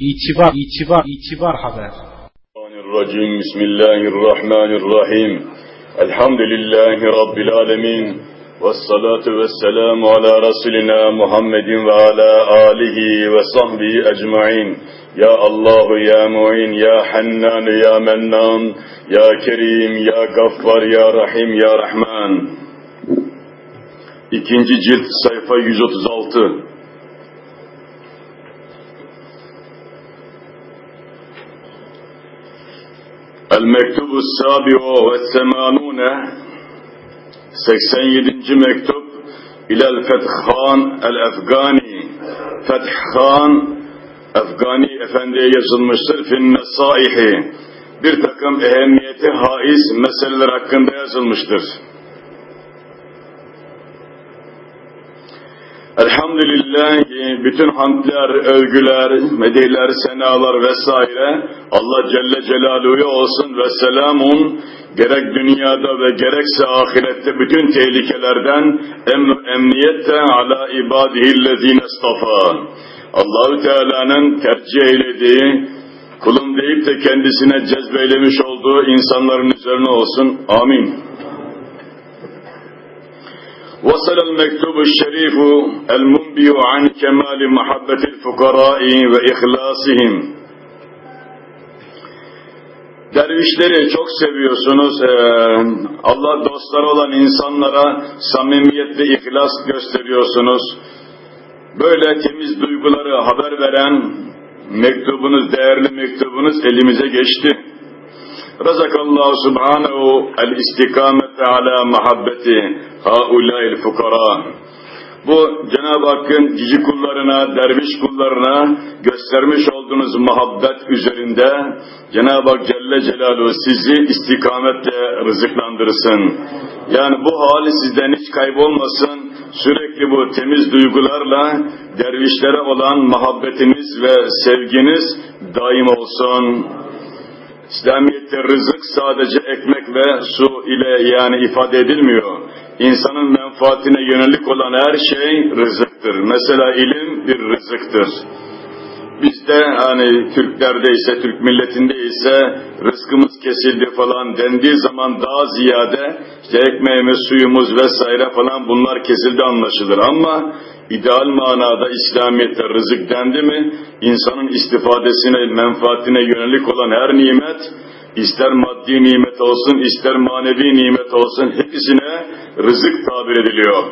İtibar, itibar, itibar haber. Bismillahirrahmanirrahim. Bismillahirrahmanirrahim. Elhamdülillahi Rabbil alemin. Vessalatu vesselamu ala Resulina Muhammedin ve ala alihi ve sahbihi ecmain. Ya Allahu ya Mu'in, ya Hannan, ya Mennan, ya Kerim, ya Gaffar, ya Rahim, ya Rahman. İkinci cilt sayfa 136. El-Mektubu Sabi'u ve Semanune 87. Mektup İlel Fethan El-Efgani Fethan Efgani Efendi'ye yazılmıştır. Finnesaihi bir takım ehemmiyeti haiz meseleler hakkında yazılmıştır. Elhamdülillah bütün hamdler, övgüler, medihler, senalar vesaire Allah Celle Celaluhu'ya olsun ve selamun gerek dünyada ve gerekse ahirette bütün tehlikelerden emr emniyette ala ibadihillezine istafa. Allahü Teala'nın tercih eylediği kulum deyip de kendisine cezbeylemiş olduğu insanların üzerine olsun. Amin. وصل المكتوب الشريف المنبئ عن كمال محبة الفقراء وإخلاصهم Dervişleri çok seviyorsunuz. Ee, Allah dostları olan insanlara samimiyet ve ihlas gösteriyorsunuz. Böyle temiz duyguları haber veren mektubunuz, değerli mektubunuz elimize geçti. Razakallahu subhanehu el istikamete ala muhabbeti haulail fukara. Bu Cenab-ı Hakk'ın cici kullarına, derviş kullarına göstermiş olduğunuz muhabbet üzerinde Cenab-ı Hak Celle Celaluhu sizi istikametle rızıklandırsın. Yani bu hali sizden hiç kaybolmasın. Sürekli bu temiz duygularla dervişlere olan muhabbetiniz ve sevginiz daim olsun. İslamiyet'te rızık sadece ekmek ve su ile yani ifade edilmiyor. İnsanın menfaatine yönelik olan her şey rızıktır. Mesela ilim bir rızıktır. Bizde hani Türklerde ise, Türk milletinde ise rızkımız kesildi falan dendiği zaman daha ziyade işte ekmeğimiz, suyumuz vesaire falan bunlar kesildi anlaşılır. Ama ideal manada İslamiyet'te rızık dendi mi insanın istifadesine, menfaatine yönelik olan her nimet ister maddi nimet olsun, ister manevi nimet olsun hepsine rızık tabir ediliyor.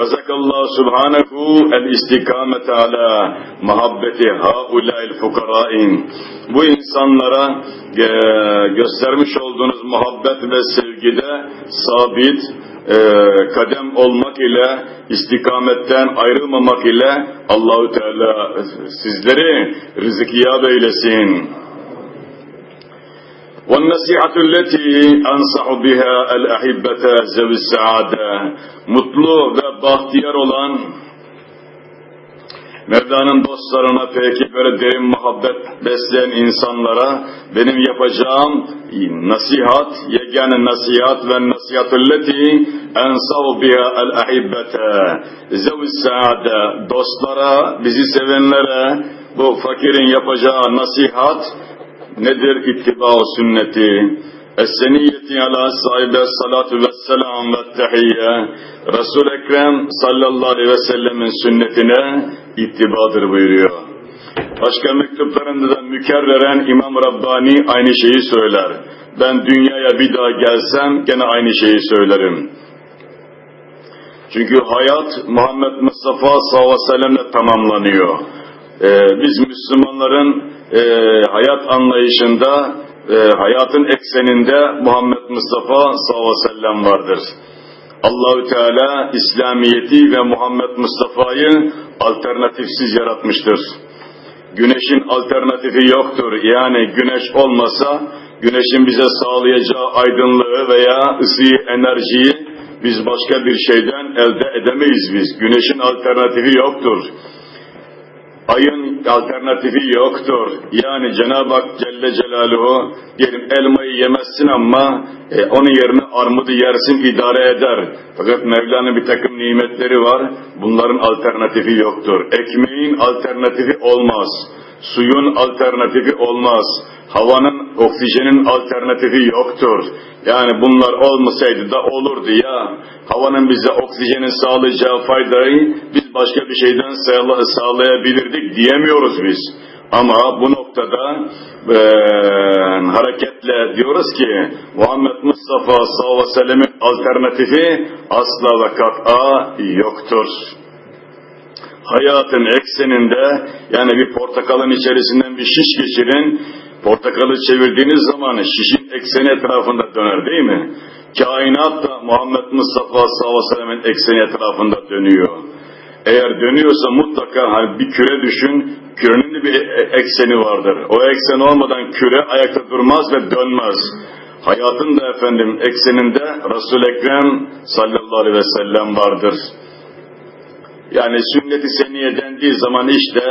Razakallahu subhanehu el istikamet ala muhabbeti haulail fukarain. Bu insanlara e, göstermiş olduğunuz muhabbet ve sevgide sabit e, kadem olmak ile istikametten ayrılmamak ile Allahü Teala sizleri rızıkiyat eylesin. والنصيحة التي أنصح بها الأحبة ذوي السعادة mutlu ve bahtiyar olan Mevla'nın dostlarına peki böyle derin muhabbet besleyen insanlara benim yapacağım nasihat, yegane nasihat ve nasihatülleti ensav biha el ahibbete zevi saade dostlara, bizi sevenlere bu fakirin yapacağı nasihat nedir ittiba sünneti? Es-seniyyeti ala sahibi salatu ve selam ve tehiyye Resul-i Ekrem sallallahu aleyhi ve sellemin sünnetine ittibadır buyuruyor. Başka mektuplarında da mükerreren İmam Rabbani aynı şeyi söyler. Ben dünyaya bir daha gelsem gene aynı şeyi söylerim. Çünkü hayat Muhammed Mustafa sallallahu aleyhi ve sellemle tamamlanıyor. Ee, biz Müslümanların e, hayat anlayışında, e, hayatın ekseninde Muhammed Mustafa sallallahu aleyhi ve sellem vardır. Allahü Teala İslamiyeti ve Muhammed Mustafa'yı alternatifsiz yaratmıştır. Güneşin alternatifi yoktur. Yani güneş olmasa güneşin bize sağlayacağı aydınlığı veya ısıyı, enerjiyi biz başka bir şeyden elde edemeyiz biz. Güneşin alternatifi yoktur. Ayın alternatifi yoktur. Yani Cenab-ı Hak Celle Celaluhu diyelim elmayı yemezsin ama e, onun yerine armudu yersin idare eder. Fakat Mevla'nın bir takım nimetleri var. Bunların alternatifi yoktur. Ekmeğin alternatifi olmaz. Suyun alternatifi olmaz. Havanın, oksijenin alternatifi yoktur. Yani bunlar olmasaydı da olurdu ya. Havanın bize oksijeni sağlayacağı faydayı biz başka bir şeyden sağlayabilirdik diyemiyoruz biz. Ama bu noktada e, hareketle diyoruz ki Muhammed Mustafa sallallahu aleyhi ve sellemin alternatifi asla ve kat'a yoktur. Hayatın ekseninde yani bir portakalın içerisinden bir şiş geçirin, portakalı çevirdiğiniz zaman şişin ekseni etrafında döner değil mi? Kainat da Muhammed Mustafa sallallahu aleyhi ve sellemin ekseni etrafında dönüyor. Eğer dönüyorsa mutlaka hani bir küre düşün, kürenin de bir ekseni vardır. O eksen olmadan küre ayakta durmaz ve dönmez. Hayatın da efendim ekseninde Resul-i Ekrem sallallahu aleyhi ve sellem vardır. Yani sünnet-i seniye dendiği zaman işte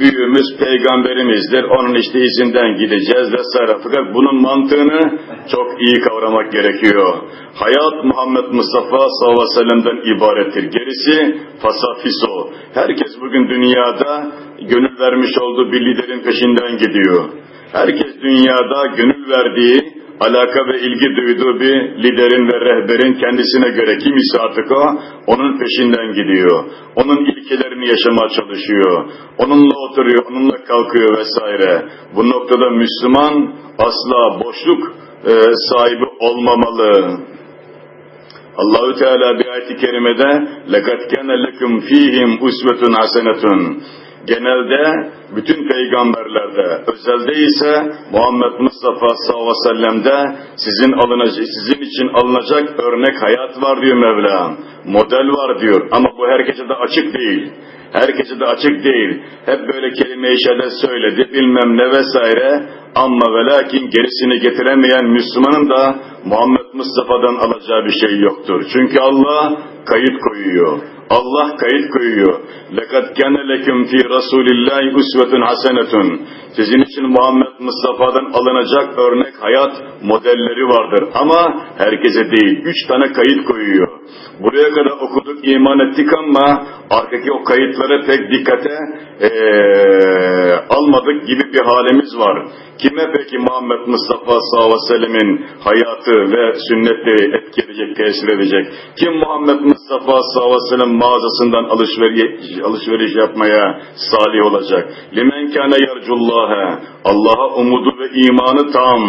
büyüğümüz peygamberimizdir. Onun işte izinden gideceğiz vesaire. Fakat bunun mantığını çok iyi kavramak gerekiyor. Hayat Muhammed Mustafa sallallahu aleyhi ve sellem'den ibarettir. Gerisi fasafiso. Herkes bugün dünyada gönül vermiş olduğu bir liderin peşinden gidiyor. Herkes dünyada gönül verdiği alaka ve ilgi duyduğu bir liderin ve rehberin kendisine göre kim ise artık o, onun peşinden gidiyor. Onun ilkelerini yaşamaya çalışıyor. Onunla oturuyor, onunla kalkıyor vesaire. Bu noktada Müslüman asla boşluk e, sahibi olmamalı. Allahü Teala bir ayet-i kerimede لَقَدْ كَنَ لَكُمْ ف۪يهِمْ اُسْوَةٌ حَسَنَةٌ genelde bütün peygamberlerde, özelde ise Muhammed Mustafa sallallahu aleyhi ve sellem'de sizin, alınacak, sizin için alınacak örnek hayat var diyor Mevla. Model var diyor ama bu herkese de açık değil. Herkese de açık değil. Hep böyle kelime-i şehadet söyledi bilmem ne vesaire ama ve lakin gerisini getiremeyen Müslümanın da Muhammed Mustafa'dan alacağı bir şey yoktur. Çünkü Allah kayıt koyuyor. Allah kayıt koyuyor. لَقَدْ كَنَ لَكُمْ ف۪ي رَسُولِ اللّٰهِ اُسْوَةٌ حَسَنَةٌ Sizin için Muhammed Mustafa'dan alınacak örnek hayat modelleri vardır. Ama herkese değil. Üç tane kayıt koyuyor. Buraya kadar okuduk, iman ettik ama arkadaki o kayıtları pek dikkate ee, almadık gibi bir halimiz var. Kime peki Muhammed Mustafa sallallahu aleyhi ve sellemin hayatı ve sünnetleri etkileyecek, tesir edecek? Kim Muhammed Mustafa sallallahu aleyhi ve sellem mağazasından alışveriş, alışveriş yapmaya salih olacak? Limen kâne yercullâhe Allah'a umudu ve imanı tam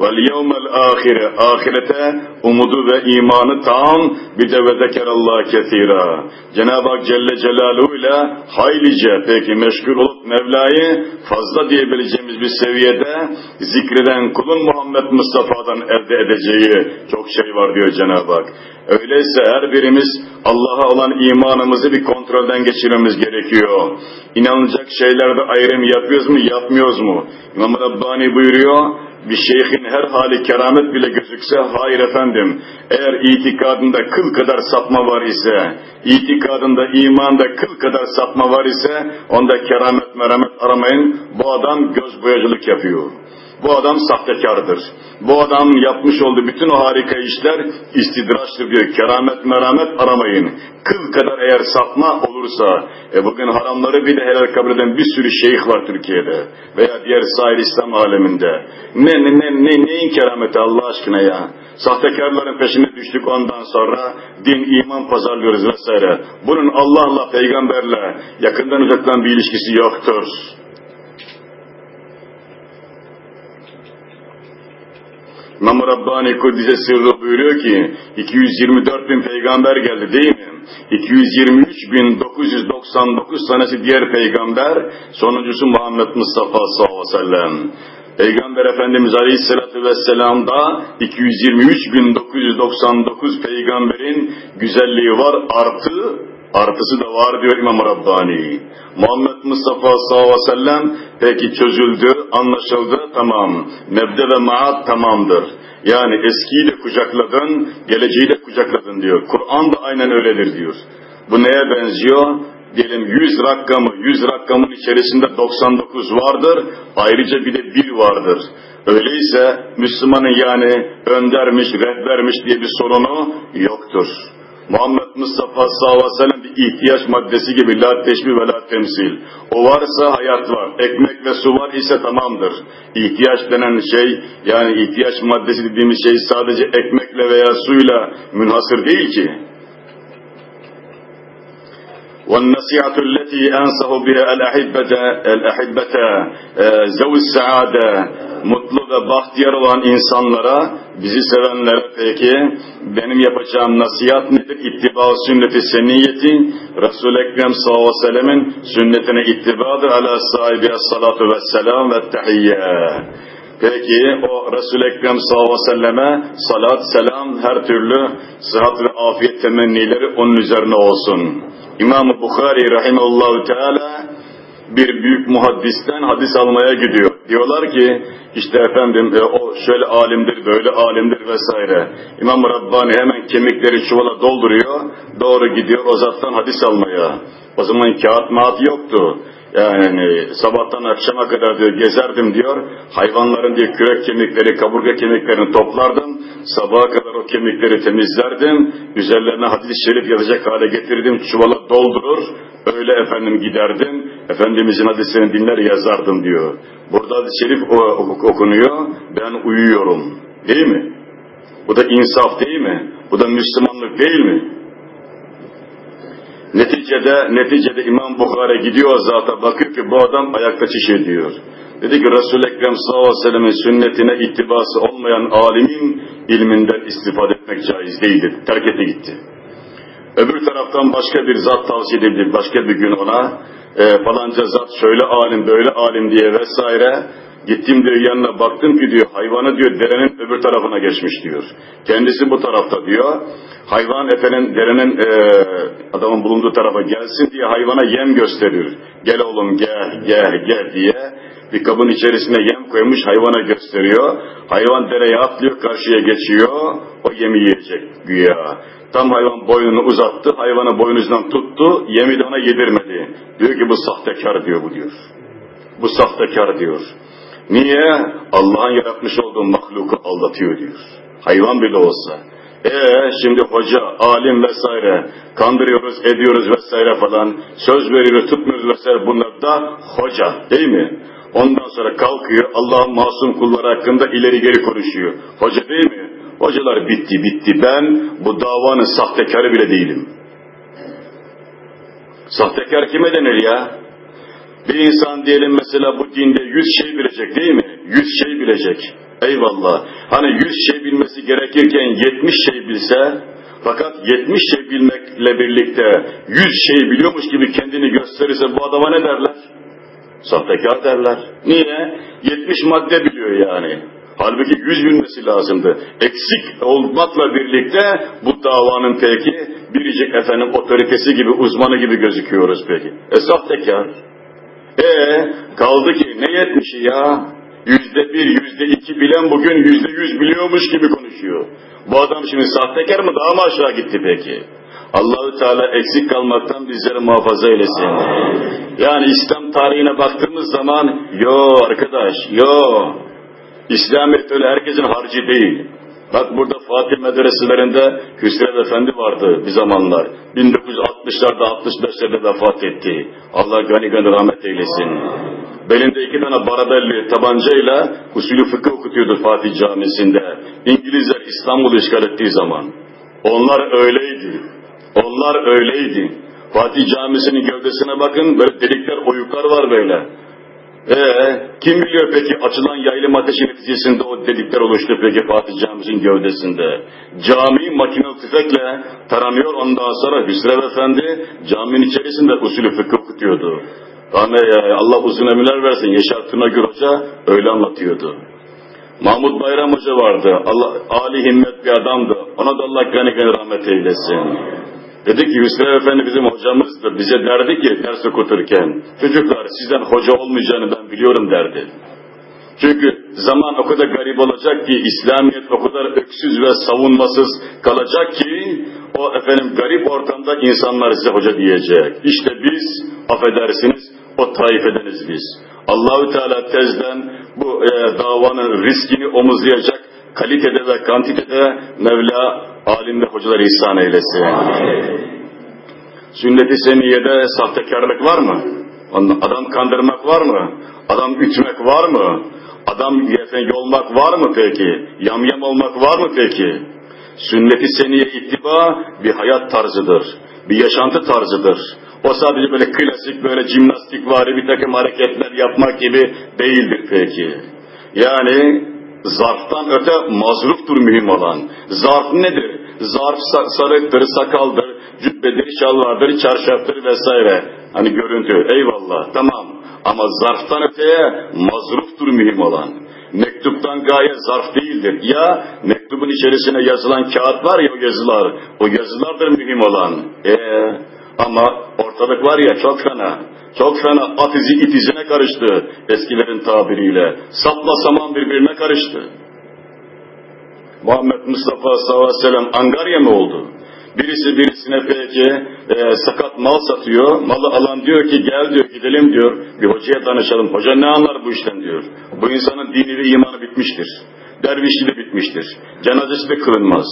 vel yevmel ahire ahirete umudu ve imanı tam bir de ve zekerallah kesira. Cenab-ı Hak Celle Celaluhu ile haylice peki meşgul olup Mevla'yı fazla diyebileceğimiz bir seviyede zikreden kulun Muhammed Mustafa'dan elde edeceği çok şey var diyor Cenab-ı Hak. Öyleyse her birimiz Allah'a olan imanımızı bir kontrolden geçirmemiz gerekiyor. İnanılacak şeylerde ayrım yapıyoruz mu, yapmıyoruz mu? İmam Rabbani buyuruyor, bir şeyhin her hali keramet bile gözükse, hayır efendim, eğer itikadında kıl kadar sapma var ise, itikadında, imanda kıl kadar sapma var ise, onda keramet meramet aramayın, bu adam göz boyacılık yapıyor. Bu adam sahtekardır. Bu adam yapmış olduğu bütün o harika işler istidraçtır diyor. Keramet meramet aramayın. Kıl kadar eğer sapma olursa, e bugün haramları bir de helal kabul eden bir sürü şeyh var Türkiye'de veya diğer sahil İslam aleminde. Ne, ne, ne, ne, neyin kerameti Allah aşkına ya? Sahtekarların peşine düştük ondan sonra din, iman pazarlıyoruz vesaire. Bunun Allah'la, peygamberle yakından uzaktan bir ilişkisi yoktur. İmam Rabbani Kuddise Sırrı buyuruyor ki 224 bin peygamber geldi değil mi? 223 bin 999 tanesi diğer peygamber, sonuncusu Muhammed Mustafa sallallahu aleyhi ve sellem. Peygamber Efendimiz Aleyhisselatü Vesselam'da 223 bin 999 peygamberin güzelliği var artı Artısı da var diyor İmam Rabbani. Muhammed Mustafa sallallahu aleyhi ve sellem peki çözüldü, anlaşıldı, tamam. Mebde ve maat tamamdır. Yani eskiyi de kucakladın, geleceği de kucakladın diyor. Kur'an da aynen öyledir diyor. Bu neye benziyor? Diyelim 100 rakamı, 100 rakamın içerisinde 99 vardır, ayrıca bir de 1 vardır. Öyleyse Müslümanın yani öndermiş, rehbermiş diye bir sorunu yoktur. Muhammed Mustafa sallallahu aleyhi ve sellem bir ihtiyaç maddesi gibi la teşbih ve la temsil. O varsa hayat var. Ekmek ve su var ise tamamdır. İhtiyaç denen şey yani ihtiyaç maddesi dediğimiz şey sadece ekmekle veya suyla münhasır değil ki. والنصيحة التي أنصح بها الأحبة الأحبة ذوي السعادة mutlu ve bahtiyar olan insanlara, bizi sevenlere peki, benim yapacağım nasihat nedir? İttiba sünnet-i seniyyeti, Resul-i Ekrem sallallahu aleyhi ve sellemin sünnetine ittibadır. Ala sahibi salatu ve selam ve tehiyye. Peki o Resul-i Ekrem sallallahu aleyhi ve selleme salat, selam, her türlü sıhhat ve afiyet temennileri onun üzerine olsun. İmam-ı Bukhari rahimahullahu teala bir büyük muhaddisten hadis almaya gidiyor. Diyorlar ki işte efendim e, o şöyle alimdir, böyle alimdir vesaire. İmam Rabbani hemen kemikleri çuvala dolduruyor. Doğru gidiyor o zattan hadis almaya. O zaman kağıt maat yoktu. Yani sabahtan akşama kadar diyor gezerdim diyor. Hayvanların diyor kürek kemikleri, kaburga kemiklerini toplardım. Sabaha kadar o kemikleri temizlerdim. Üzerlerine hadis-i şerif yazacak hale getirdim. Çuvala doldurur. Öyle efendim giderdim. Efendimizin hadislerini dinler yazardım diyor. Burada hadis-i şerif okunuyor. Ben uyuyorum. Değil mi? Bu da insaf değil mi? Bu da Müslümanlık değil mi? Neticede, neticede İmam Bukhari gidiyor zata bakıyor ki bu adam ayakta çiş ediyor. Dedi ki Resul-i Ekrem sallallahu aleyhi ve sellemin sünnetine ittibası olmayan alimin ilminden istifade etmek caiz değildir. Terk etti gitti. Öbür taraftan başka bir zat tavsiye edildi başka bir gün ona. E, falanca zat şöyle alim böyle alim diye vesaire. Gittim diyor yanına baktım ki diyor hayvanı diyor derenin öbür tarafına geçmiş diyor. Kendisi bu tarafta diyor. Hayvan efendim derenin e, adamın bulunduğu tarafa gelsin diye hayvana yem gösteriyor. Gel oğlum gel gel gel diye bir kabın içerisine yem koymuş hayvana gösteriyor. Hayvan dereye atlıyor karşıya geçiyor. O yemi yiyecek güya. Tam hayvan boynunu uzattı, hayvanı boynuzdan tuttu, yemi de ona yedirmedi. Diyor ki bu sahtekar diyor bu diyor. Bu sahtekar diyor. Niye? Allah'ın yaratmış olduğu mahluku aldatıyor diyor. Hayvan bile olsa. Ee şimdi hoca, alim vesaire kandırıyoruz, ediyoruz vesaire falan. Söz veriyoruz, tutmuyoruz vesaire bunlar da hoca değil mi? Ondan sonra kalkıyor Allah'ın masum kulları hakkında ileri geri konuşuyor. Hoca değil mi? Hocalar bitti bitti ben bu davanın sahtekarı bile değilim. Sahtekar kime denir ya? Bir insan diyelim mesela bu dinde yüz şey bilecek değil mi? Yüz şey bilecek. Eyvallah. Hani yüz şey bilmesi gerekirken yetmiş şey bilse, fakat yetmiş şey bilmekle birlikte yüz şey biliyormuş gibi kendini gösterirse bu adama ne derler? Sahtekar derler. Niye? Yetmiş madde biliyor yani. Halbuki yüz bilmesi lazımdı. Eksik olmakla birlikte bu davanın peki biricik efendim otoritesi gibi, uzmanı gibi gözüküyoruz peki. E sahtekar. E kaldı ki ne yetmişi ya? Yüzde bir, yüzde iki bilen bugün yüzde yüz biliyormuş gibi konuşuyor. Bu adam şimdi sahtekar mı daha mı aşağı gitti peki? Allahü Teala eksik kalmaktan bizleri muhafaza eylesin. Yani İslam tarihine baktığımız zaman yo arkadaş yo İslamiyet öyle herkesin harcı değil. Bak burada Fatih medreselerinde Hüsrev Efendi vardı bir zamanlar. 1960'larda 65'lerde vefat etti. Allah gani gani rahmet eylesin. Belinde iki tane baradelli tabancayla usulü fıkıh okutuyordu Fatih Camisi'nde. İngilizler İstanbul'u işgal ettiği zaman. Onlar öyleydi. Onlar öyleydi. Fatih Camisi'nin gövdesine bakın böyle delikler, oyuklar var böyle. Ee, kim biliyor peki açılan yaylım ateşi neticesinde o delikler oluştu peki Fatih Camisi'nin gövdesinde. Cami makinalı tüfekle taranıyor ondan sonra Hüsrev Efendi caminin içerisinde usulü fıkıh okutuyordu. Yani Allah uzun emirler versin Yaşar Tınagür Hoca öyle anlatıyordu. Mahmut Bayram Hoca vardı. Allah, Ali himmet bir adamdı. Ona da Allah gani gani rahmet eylesin. Dedi ki Hüsrev Efendi bizim hocamızdır. Bize derdi ki ders okuturken, çocuklar sizden hoca olmayacağını ben biliyorum derdi. Çünkü zaman o kadar garip olacak ki, İslamiyet o kadar öksüz ve savunmasız kalacak ki, o efendim garip ortamda insanlar size hoca diyecek. İşte biz, affedersiniz, o taifedeniz biz. Allahü Teala tezden bu e, davanın riskini omuzlayacak kalitede ve kantitede Mevla alim ve hocalar ihsan eylesin. Sünnet-i seniyede sahtekarlık var mı? Adam kandırmak var mı? Adam ütmek var mı? Adam efendim, olmak var mı peki? Yamyam olmak var mı peki? Sünnet-i seniye ittiba bir hayat tarzıdır. Bir yaşantı tarzıdır. O sadece böyle klasik böyle jimnastik vari bir takım hareketler yapmak gibi değildir peki. Yani zarftan öte mazruftur mühim olan. Zarf nedir? Zarf sarıktır, sakaldır, cübbedir, şalvardır, çarşaftır vesaire. Hani görüntü eyvallah tamam. Ama zarftan öteye mazruftur mühim olan. Mektuptan gaye zarf değildir. Ya mektubun içerisine yazılan kağıt var ya o yazılar. O yazılardır mühim olan. Eee ama ortalık var ya çok fena. Çok fena at izi it izine karıştı eskilerin tabiriyle. Sapla saman birbirine karıştı. Muhammed Mustafa sallallahu aleyhi ve sellem Angarya mı oldu? Birisi birisine peki e, sakat mal satıyor. Malı alan diyor ki gel diyor gidelim diyor. Bir hocaya danışalım. Hoca ne anlar bu işten diyor. Bu insanın dini ve imanı bitmiştir. Dervişliği de bitmiştir. Cenazesi de kılınmaz.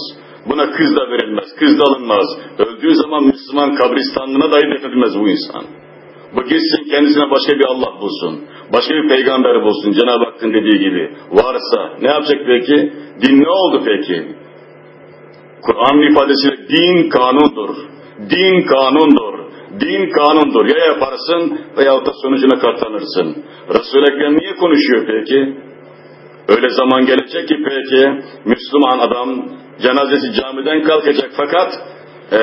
Buna kız da verilmez, kız da alınmaz. Öldüğü zaman Müslüman kabristanlığına dahi defnedilmez bu insan. Bu gitsin kendisine başka bir Allah bulsun. Başka bir peygamber bulsun Cenab-ı Hakk'ın dediği gibi. Varsa ne yapacak peki? Din ne oldu peki? Kur'an'ın ifadesiyle din kanundur. Din kanundur. Din kanundur. Ya yaparsın veyahut da sonucuna katlanırsın. Resul-i Ekrem niye konuşuyor peki? Öyle zaman gelecek ki peki Müslüman adam cenazesi camiden kalkacak fakat ee,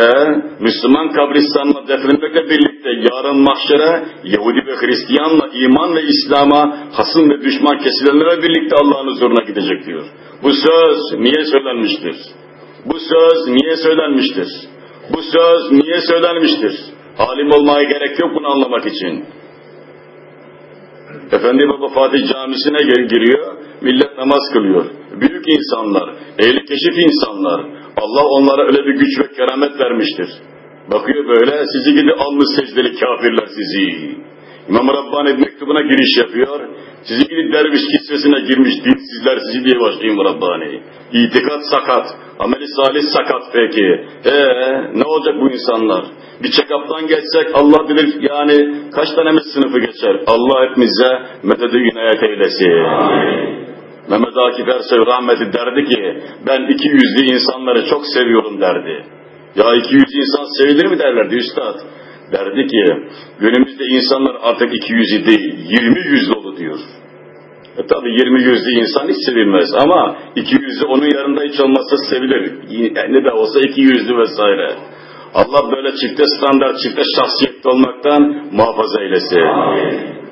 Müslüman kabristanla defnetmekle birlikte yarın mahşere Yahudi ve Hristiyanla iman ve İslam'a hasım ve düşman kesilenlere birlikte Allah'ın huzuruna gidecek diyor. Bu söz niye söylenmiştir? Bu söz niye söylenmiştir? Bu söz niye söylenmiştir? Alim olmaya gerek yok bunu anlamak için. Efendi Baba Fatih Camisi'ne giriyor, millet namaz kılıyor. Büyük insanlar, ehli keşif insanlar, Allah onlara öyle bir güç ve keramet vermiştir. Bakıyor böyle, sizi gibi almış secdeli kafirler sizi. İmam Rabbani mektubuna giriş yapıyor, sizi gibi derviş kisvesine girmiş dinsizler sizi diye başlayayım Rabbani. İtikat sakat, ameli salih sakat peki. Eee ne olacak bu insanlar? Bir check-up'tan geçsek Allah bilir yani kaç tanemiz sınıfı geçer. Allah hepimize mededi inayet eylesin. Amin. Mehmet Akif Ersoy rahmeti derdi ki ben iki yüzlü insanları çok seviyorum derdi. Ya iki yüz insan sevilir mi derlerdi üstad. Derdi ki günümüzde insanlar artık iki yüzlü değil yirmi yüz dolu diyor. E tabi yirmi yüzlü insan hiç sevilmez ama iki yüzlü onun yanında hiç olmazsa sevilir. Ne de olsa iki yüzlü vesaire. Allah böyle çifte standart, çifte şahsiyetli olmaktan muhafaza eylesin. Amin.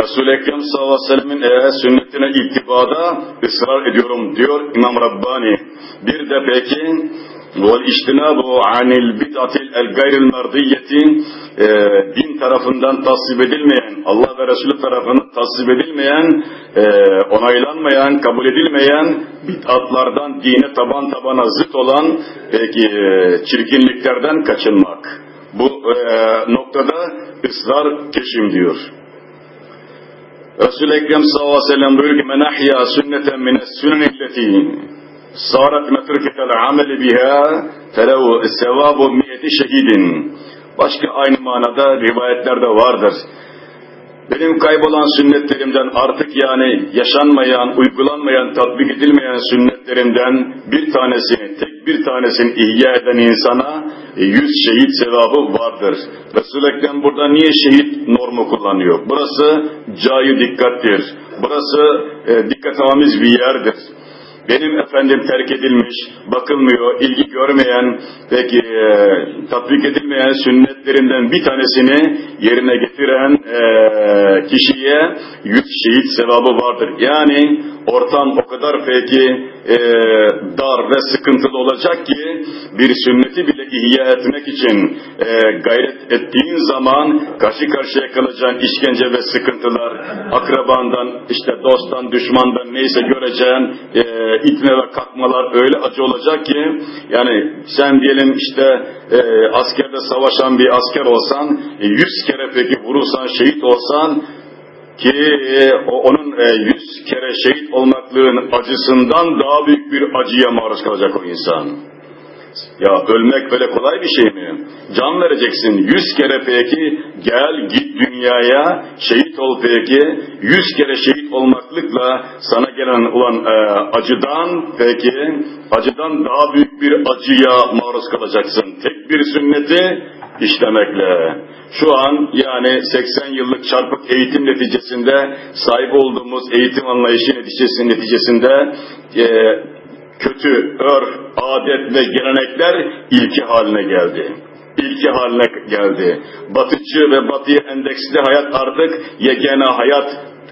Resul-i Ekrem sallallahu aleyhi ve sellemin eğer sünnetine ittibada ısrar ediyorum diyor İmam Rabbani. Bir de peki bid'atil el gayril mardiyeti e, din tarafından tasvip edilmeyen, Allah ve Resulü tarafından tasvip edilmeyen, e, onaylanmayan, kabul edilmeyen bid'atlardan dine taban tabana zıt olan peki e, çirkinliklerden kaçınmak. Bu e, noktada ısrar keşim diyor. Resul-i Ekrem sallallahu aleyhi ve sellem buyuruyor ki men ahya sünneten mines sünnelleti sarat metriketel ameli biha felehu sevabu miyeti şehidin. Başka aynı manada rivayetlerde vardır. Benim kaybolan sünnetlerimden artık yani yaşanmayan, uygulanmayan, tatbik edilmeyen sünnetlerimden bir tanesini, tek bir tanesini ihya eden insana e, yüz şehit sevabı vardır. Resul-i Ekrem burada niye şehit normu kullanıyor? Burası cayı dikkattir. Burası e, dikkat bir yerdir benim efendim terk edilmiş, bakılmıyor, ilgi görmeyen, peki e, tatbik edilmeyen sünnetlerinden bir tanesini yerine getiren e, kişiye yüz şehit sevabı vardır. Yani ortam o kadar peki e, dar ve sıkıntılı olacak ki bir sünneti bile ihya etmek için e, gayret ettiğin zaman karşı karşıya kalacağın işkence ve sıkıntılar akrabandan, işte dosttan, düşmandan neyse göreceğin e, itme ve kalkmalar öyle acı olacak ki yani sen diyelim işte e, askerde savaşan bir asker olsan, e, yüz kere peki vurulsan, şehit olsan ki onun e, kere şehit olmaklığın acısından daha büyük bir acıya maruz kalacak o insan. Ya ölmek böyle kolay bir şey mi? Can vereceksin. Yüz kere peki gel git dünyaya şehit ol peki. Yüz kere şehit olmaklıkla sana gelen olan e, acıdan peki acıdan daha büyük bir acıya maruz kalacaksın. Tek bir sünneti işlemekle. Şu an yani 80 yıllık çarpık eğitim neticesinde sahip olduğumuz eğitim anlayışı neticesinin neticesinde e, kötü örf, adet ve gelenekler ilki haline geldi. İlki haline geldi. Batıcı ve batıya endeksli hayat artık yegene hayat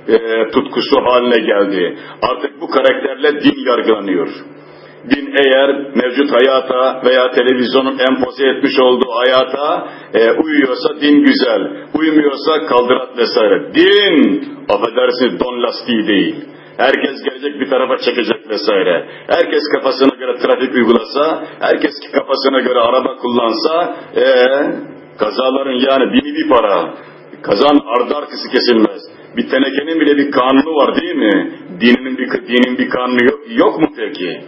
e, tutkusu haline geldi. Artık bu karakterle din yargılanıyor. Din eğer mevcut hayata veya televizyonun empoze etmiş olduğu hayata e, uyuyorsa din güzel, uymuyorsa kaldırat vesaire. Din, affedersiniz don lastiği değil. Herkes gelecek bir tarafa çekecek vesaire. Herkes kafasına göre trafik uygulasa, herkes kafasına göre araba kullansa, ee, kazaların yani bini bir para. Kazan ardı arkası kesilmez. Bir tenekenin bile bir kanunu var değil mi? Dinin bir, dinin bir kanunu yok, yok mu peki?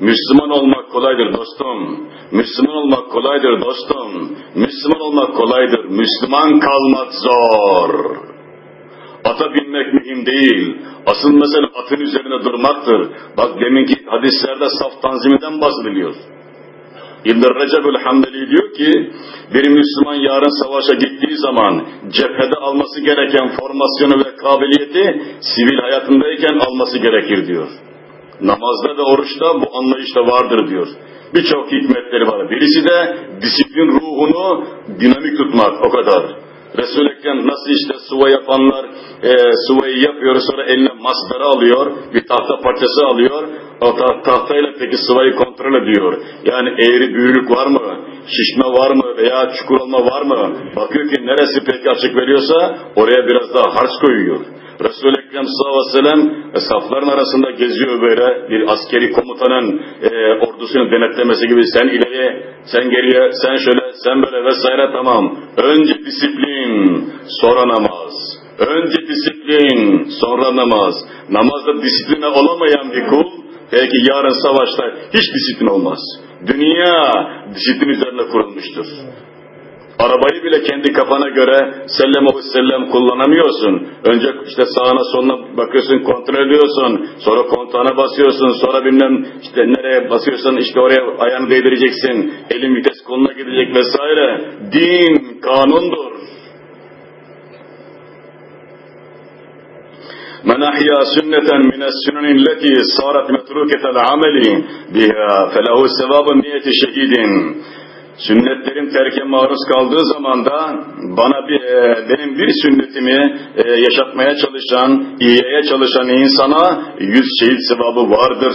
Müslüman olmak kolaydır dostum. Müslüman olmak kolaydır dostum. Müslüman olmak kolaydır. Müslüman kalmak zor. Ata binmek mühim değil. Asıl mesele atın üzerine durmaktır. Bak deminki hadislerde saf tanziminden bahsediliyor. İbn-i Recep'ül Hamdeli diyor ki, bir Müslüman yarın savaşa gittiği zaman cephede alması gereken formasyonu ve kabiliyeti sivil hayatındayken alması gerekir diyor. Namazda ve oruçta bu anlayışta vardır diyor. Birçok hikmetleri var. Birisi de disiplin ruhunu dinamik tutmak o kadar. Resul-i Ekrem nasıl işte sıva yapanlar e, sıvayı yapıyor sonra eline masları alıyor, bir tahta parçası alıyor, o tahtayla peki sıvayı kontrol ediyor. Yani eğri büyülük var mı, şişme var mı veya çukur olma var mı? Bakıyor ki neresi peki açık veriyorsa oraya biraz daha harç koyuyor. Resul-i Ekrem sallallahu aleyhi ve sellem safların arasında geziyor böyle bir askeri komutanın e, ordusunu denetlemesi gibi sen ileri, sen geriye, sen şöyle, sen böyle vesaire tamam. Önce disiplin, sonra namaz. Önce disiplin, sonra namaz. Namazda disipline olamayan bir kul, belki yarın savaşta hiç disiplin olmaz. Dünya disiplin üzerine kurulmuştur. Arabayı bile kendi kafana göre sellem o sellem kullanamıyorsun. Önce işte sağına soluna bakıyorsun, kontrol ediyorsun. Sonra kontağına basıyorsun. Sonra bilmem işte nereye basıyorsan işte oraya ayağını değdireceksin. Elin vites koluna gidecek vesaire. Din kanundur. من أحيا سنة من السنن التي صارت متروكة العمل بها فله ثواب مئة شهيد sünnetlerin terke maruz kaldığı zaman da bana bir, e, benim bir sünnetimi e, yaşatmaya çalışan, iyiyeye çalışan insana yüz şehit sevabı vardır.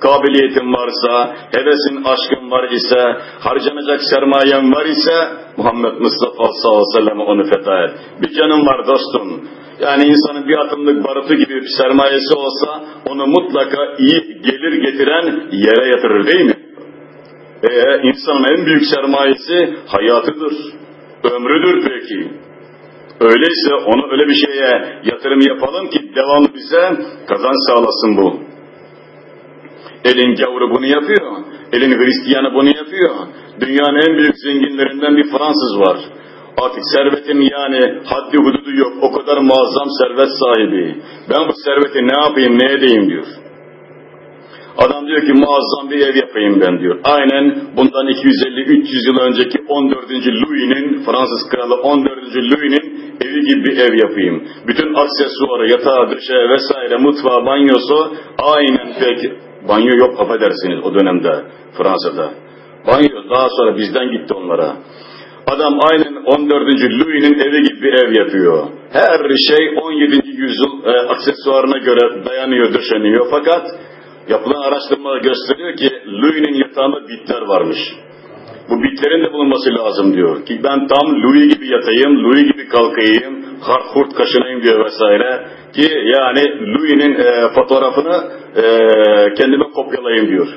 Kabiliyetin varsa, hevesin, aşkın var ise, harcanacak sermayen var ise, Muhammed Mustafa sallallahu aleyhi ve sellem onu feda et. Bir canım var dostum. Yani insanın bir atımlık barutu gibi bir sermayesi olsa, onu mutlaka iyi gelir getiren yere yatırır değil mi? Ee, insanın en büyük sermayesi hayatıdır. Ömrüdür peki. Öyleyse onu öyle bir şeye yatırım yapalım ki devamlı bize kazanç sağlasın bu. Elin gavuru bunu yapıyor. Elin Hristiyanı bunu yapıyor. Dünyanın en büyük zenginlerinden bir Fransız var. Artık servetin yani haddi hududu yok. O kadar muazzam servet sahibi. Ben bu serveti ne yapayım, ne edeyim diyor. Adam diyor ki muazzam bir ev yapayım ben diyor. Aynen bundan 250-300 yıl önceki 14. Louis'nin, Fransız kralı 14. Louis'nin evi gibi bir ev yapayım. Bütün aksesuarı, yatağı, döşeği vesaire, mutfağı, banyosu aynen peki. Banyo yok affedersiniz o dönemde Fransa'da. Banyo daha sonra bizden gitti onlara. Adam aynen 14. Louis'nin evi gibi bir ev yapıyor. Her şey 17. yüzyıl e, aksesuarına göre dayanıyor, döşeniyor. Fakat Yapılan araştırmalar gösteriyor ki Louis'nin yatağında bitler varmış. Bu bitlerin de bulunması lazım diyor. Ki ben tam Louis gibi yatayım, Louis gibi kalkayım, hurt kaşınayım diyor vesaire. Ki yani Louis'nin e, fotoğrafını e, kendime kopyalayayım diyor.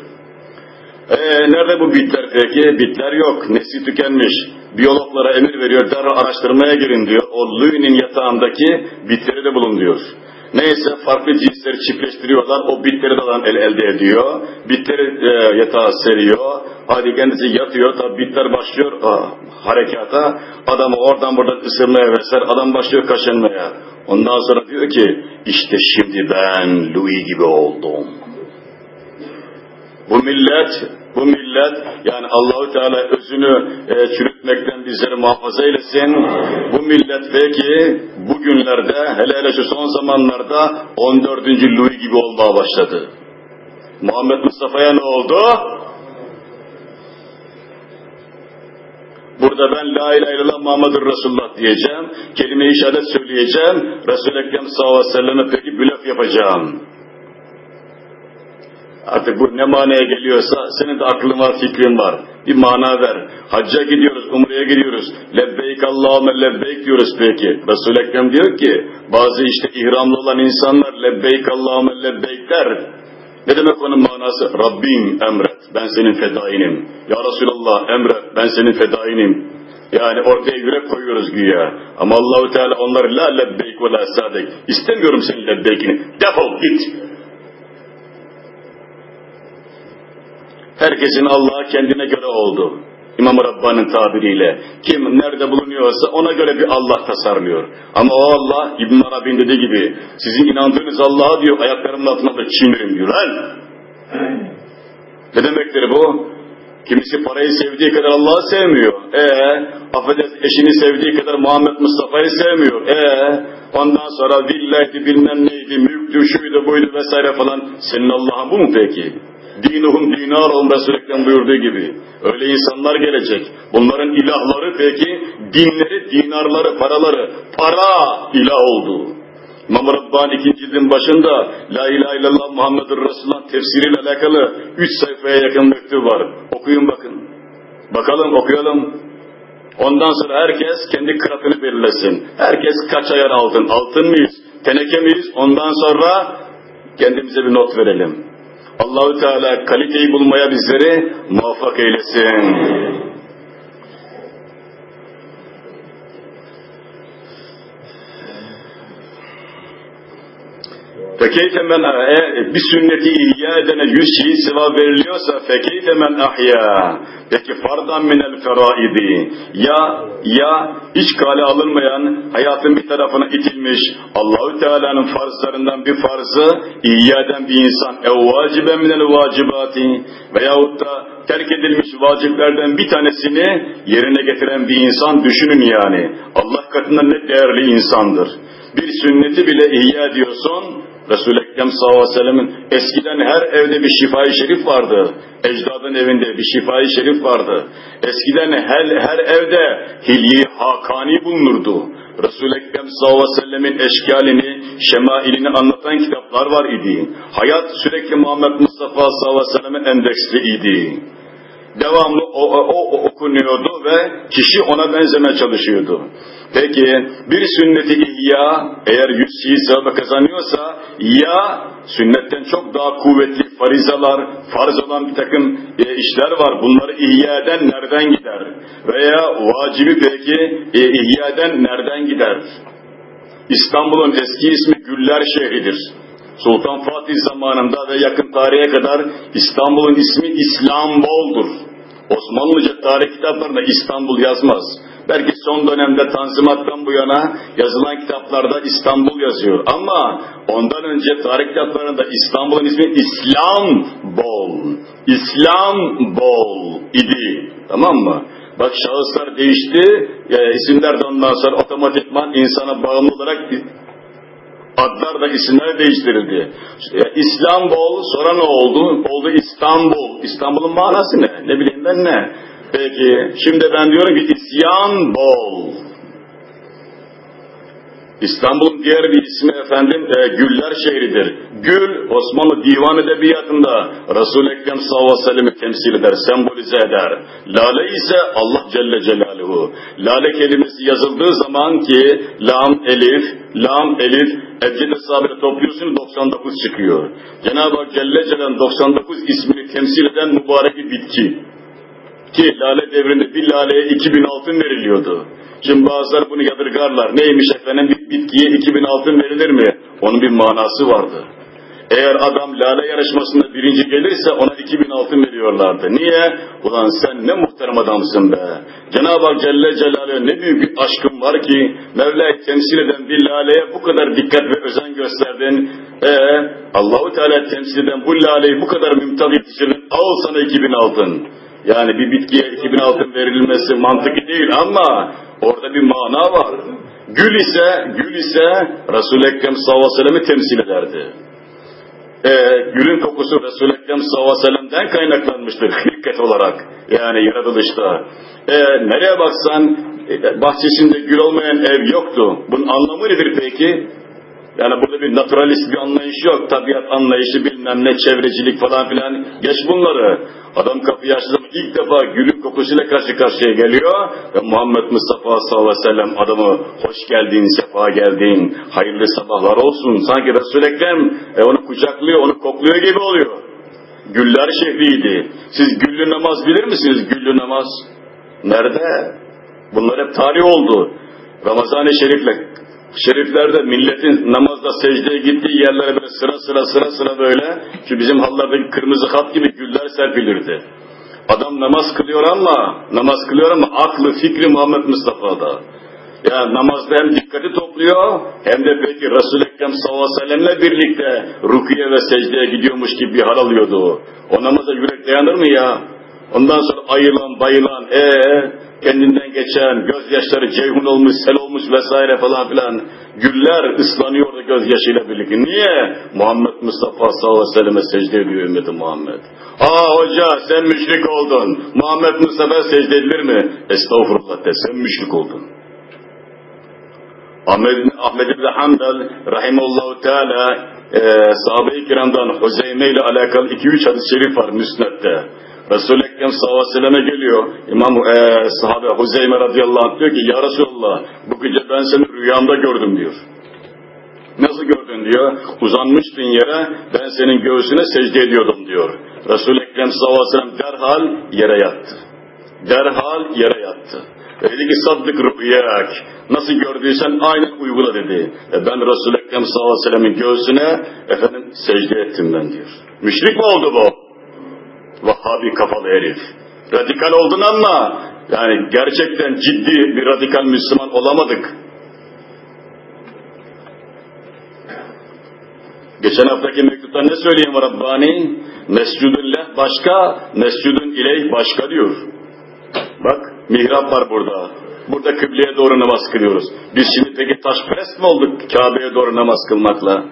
Ee, nerede bu bitler peki? Bitler yok. Nesli tükenmiş. Biyologlara emir veriyor. Derhal araştırmaya girin diyor. O Louis'nin yatağındaki bitleri de bulun diyor. Neyse farklı cinsleri çiftleştiriyorlar. O bitleri de adam el elde ediyor. Bitleri e, yatağa seriyor. Hadi kendisi yatıyor. Tabi bitler başlıyor ah, harekata. Adamı oradan buradan ısırmaya vesaire. Adam başlıyor kaşınmaya. Ondan sonra diyor ki işte şimdi ben Louis gibi oldum. Bu millet, bu millet yani Allahu Teala özünü e, çürütmekten bizleri muhafaza eylesin. Bu millet peki bugünlerde hele hele şu son zamanlarda 14. Louis gibi olmaya başladı. Muhammed Mustafa'ya ne oldu? Burada ben la ilahe illallah Muhammedur Resulullah diyeceğim. Kelime-i şehadet söyleyeceğim. Resul-i Ekrem sallallahu aleyhi ve selleme peki blöf yapacağım. Artık bu ne manaya geliyorsa senin de aklın var, fikrin var. Bir mana ver. Hacca gidiyoruz, umreye gidiyoruz. Lebbeyk Allahümme lebbeyk diyoruz peki. Resul-i Ekrem diyor ki bazı işte ihramlı olan insanlar lebbeyk Allahümme lebbeyk der. Ne demek onun manası? Rabbim emret, ben senin fedainim. Ya Resulallah emret, ben senin fedainim. Yani ortaya yürek koyuyoruz güya. Ama Allahu Teala onları la lebbeyk ve la sadek. İstemiyorum senin lebbeykini. Defol git. Herkesin Allah'a kendine göre oldu. İmam-ı Rabbani'nin tabiriyle. Kim nerede bulunuyorsa ona göre bir Allah tasarlıyor. Ama o Allah İbn Arabi'nin dediği gibi sizin inandığınız Allah'a diyor ayaklarımın altında da çimirim diyor. Lan! Ne demektir bu? Kimisi parayı sevdiği kadar Allah'ı sevmiyor. Ee, affedersin eşini sevdiği kadar Muhammed Mustafa'yı sevmiyor. Ee, ondan sonra villaydı bilmem neydi, mülktü, şuydu, buydu vesaire falan. Senin Allah'ın bu mu peki? Dinuhum dinarun Ekrem buyurduğu gibi. Öyle insanlar gelecek. Bunların ilahları peki dinleri, dinarları, paraları. Para ilah oldu. İmam Rabbani ikinci cildin başında La ilahe illallah Muhammedur Resulullah tefsiriyle alakalı üç sayfaya yakın mektup var. Okuyun bakın. Bakalım okuyalım. Ondan sonra herkes kendi kıratını belirlesin. Herkes kaç ayar altın? Altın mıyız? Teneke miyiz? Ondan sonra kendimize bir not verelim. Allahü Teala kaliteyi bulmaya bizleri muvaffak eylesin. Fekeyfe men e, bir sünneti ihya edene yüz şiit sevap veriliyorsa fekeyfe men ahya peki fardan minel feraidi. Ya ya hiç kale alınmayan hayatın bir tarafına itilmiş Allahü Teala'nın farzlarından bir farzı ihya eden bir insan ev vaciben minel vacibati veyahut da terk edilmiş vaciplerden bir tanesini yerine getiren bir insan düşünün yani. Allah katında ne değerli insandır. Bir sünneti bile ihya ediyorsun Resul-i Ekrem sallallahu aleyhi ve sellemin eskiden her evde bir şifai şerif vardı. Ecdadın evinde bir şifai şerif vardı. Eskiden her, her evde hilyi hakani bulunurdu. Resul-i Ekrem sallallahu aleyhi ve sellemin eşkalini, şemailini anlatan kitaplar var idi. Hayat sürekli Muhammed Mustafa sallallahu aleyhi ve sellemin endeksli idi devamlı o, o, okunuyordu ve kişi ona benzeme çalışıyordu. Peki bir sünneti ihya eğer yüz şiir sevabı kazanıyorsa ya sünnetten çok daha kuvvetli farizalar, farz olan bir takım e, işler var. Bunları ihya eden nereden gider? Veya vacibi peki e, ihya eden nereden gider? İstanbul'un eski ismi Güller şehridir. Sultan Fatih zamanında ve yakın tarihe kadar İstanbul'un ismi İslambol'dur. Osmanlıca tarih kitaplarında İstanbul yazmaz. Belki son dönemde Tanzimat'tan bu yana yazılan kitaplarda İstanbul yazıyor. Ama ondan önce tarih kitaplarında İstanbul'un ismi İslambol. İslambol idi. Tamam mı? Bak şahıslar değişti, e, isimler de ondan sonra otomatikman insana bağımlı olarak Adlar da isimler değiştirildi. İstanbul sonra ne oldu? Oldu İstanbul. İstanbul'un manası ne? Ne bileyim ben ne? Peki şimdi ben diyorum ki İsyanbol. İstanbul'un diğer bir ismi efendim e, Güller şehridir. Gül Osmanlı divan edebiyatında Resul-i Ekrem sallallahu aleyhi ve sellem'i temsil eder, sembolize eder. Lale ise Allah Celle Celaluhu. Lale kelimesi yazıldığı zaman ki lam elif, lam elif, ebced hesabıyla topluyorsun 99 çıkıyor. Cenab-ı Hak Celle Celaluhu 99 ismini temsil eden mübarek bir bitki. Ki lale devrinde bir laleye 2000 altın veriliyordu. Şimdi bazıları bunu yadırgarlar. Neymiş efendim bir bitkiye 2000 altın verilir mi? Onun bir manası vardı. Eğer adam lale yarışmasında birinci gelirse ona 2000 altın veriyorlardı. Niye? Ulan sen ne muhterem adamsın be. Cenab-ı Hak Celle Celaluhu ne büyük bir aşkın var ki Mevla'yı temsil eden bir laleye bu kadar dikkat ve özen gösterdin. Ee, Allahu Teala temsil eden bu laleyi bu kadar mümtaz yetiştirdin. Al sana 2000 altın. Yani bir bitkiye 2000 altın verilmesi mantıklı değil ama orada bir mana var. Gül ise, gül ise Resul-i Ekrem sallallahu aleyhi ve sellem'i temsil ederdi. Ee, gülün kokusu Resul-i Ekrem sallallahu aleyhi ve sellem'den kaynaklanmıştır hilket olarak. Yani yaratılışta. Ee, nereye baksan e, bahçesinde gül olmayan ev yoktu. Bunun anlamı nedir peki? Yani burada bir naturalist bir anlayış yok. Tabiat anlayışı bilmem ne çevrecilik falan filan. Geç bunları. Adam kapıyı açtı ilk defa gülün kokusuyla karşı karşıya geliyor. Ve Muhammed Mustafa sallallahu aleyhi ve sellem adamı hoş geldin, sefa geldin, hayırlı sabahlar olsun. Sanki Resul-i Ekrem e, onu kucaklıyor, onu kokluyor gibi oluyor. Güller şehriydi. Siz güllü namaz bilir misiniz? Güllü namaz. Nerede? Bunlar hep tarih oldu. Ramazan-ı Şerif'le Şeriflerde milletin namazda secdeye gittiği yerlere böyle sıra sıra sıra sıra böyle şu bizim hallardaki kırmızı hat gibi güller serpilirdi. Adam namaz kılıyor ama namaz kılıyor ama aklı fikri Muhammed Mustafa'da. Ya namazda hem dikkati topluyor hem de peki Resul-i Ekrem sallallahu aleyhi ve birlikte rukiye ve secdeye gidiyormuş gibi bir hal alıyordu o. O namaza yürek dayanır mı ya? Ondan sonra ayılan bayılan ee kendinden geçen gözyaşları ceyhun olmuş, sel olmuş vesaire falan filan güller ıslanıyordu gözyaşıyla birlikte. Niye? Muhammed Mustafa sallallahu aleyhi ve selleme secde ediyor ümmeti Muhammed. Aa hoca sen müşrik oldun. Muhammed Mustafa secde edilir mi? Estağfurullah de sen müşrik oldun. Ahmet, Ahmet İbni Hanbel Rahimullahu Teala e, sahabe-i kiramdan Huzeyme ile alakalı 2-3 hadis-i şerif var müsnette. Resul-i Ekrem sallallahu aleyhi ve selleme geliyor. İmam e, sahabe Huzeyme radıyallahu anh diyor ki Ya Resulallah bu gece ben seni rüyamda gördüm diyor. Nasıl gördün diyor. Uzanmıştın yere ben senin göğsüne secde ediyordum diyor. Resul-i Ekrem sallallahu aleyhi ve sellem derhal yere yattı. Derhal yere yattı. Dedi ki saddık rüyak. Nasıl gördüysen aynen uygula dedi. E ben Resul-i Ekrem sallallahu aleyhi ve sellemin göğsüne efendim secde ettim ben diyor. Müşrik mi oldu bu? Vahhabi kafalı herif. Radikal oldun ama yani gerçekten ciddi bir radikal Müslüman olamadık. Geçen haftaki mektupta ne söyleyeyim Rabbani? Mescudun leh başka, mescudun ileyh başka diyor. Bak mihrap var burada. Burada kıbleye doğru namaz kılıyoruz. Biz şimdi peki taşperest mi olduk Kabe'ye doğru namaz kılmakla?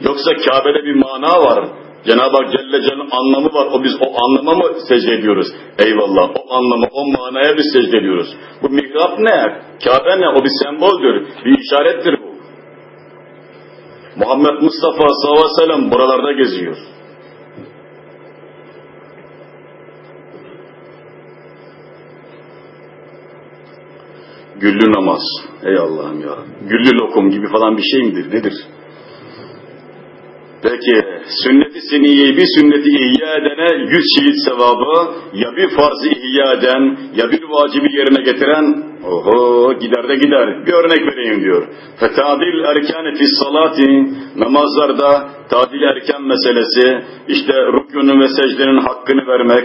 Yoksa Kabe'de bir mana var. Cenab-ı Hak Celle Celle'nin anlamı var. O biz o anlama mı secde ediyoruz? Eyvallah. O anlamı, o manaya biz secde ediyoruz. Bu mihrap ne? Kabe ne? O bir semboldür. Bir işarettir bu. Muhammed Mustafa sallallahu aleyhi ve sellem buralarda geziyor. Güllü namaz. Ey Allah'ım ya. Güllü lokum gibi falan bir şey midir? Nedir? Peki sünnet-i seniyeyi bir sünnet-i ihya edene yüz şehit sevabı ya bir farz-ı ihya eden ya bir vacibi yerine getiren oho gider de gider. Bir örnek vereyim diyor. Fetadil erkâne fis salati namazlarda tadil erken meselesi işte rükûnun ve secdenin hakkını vermek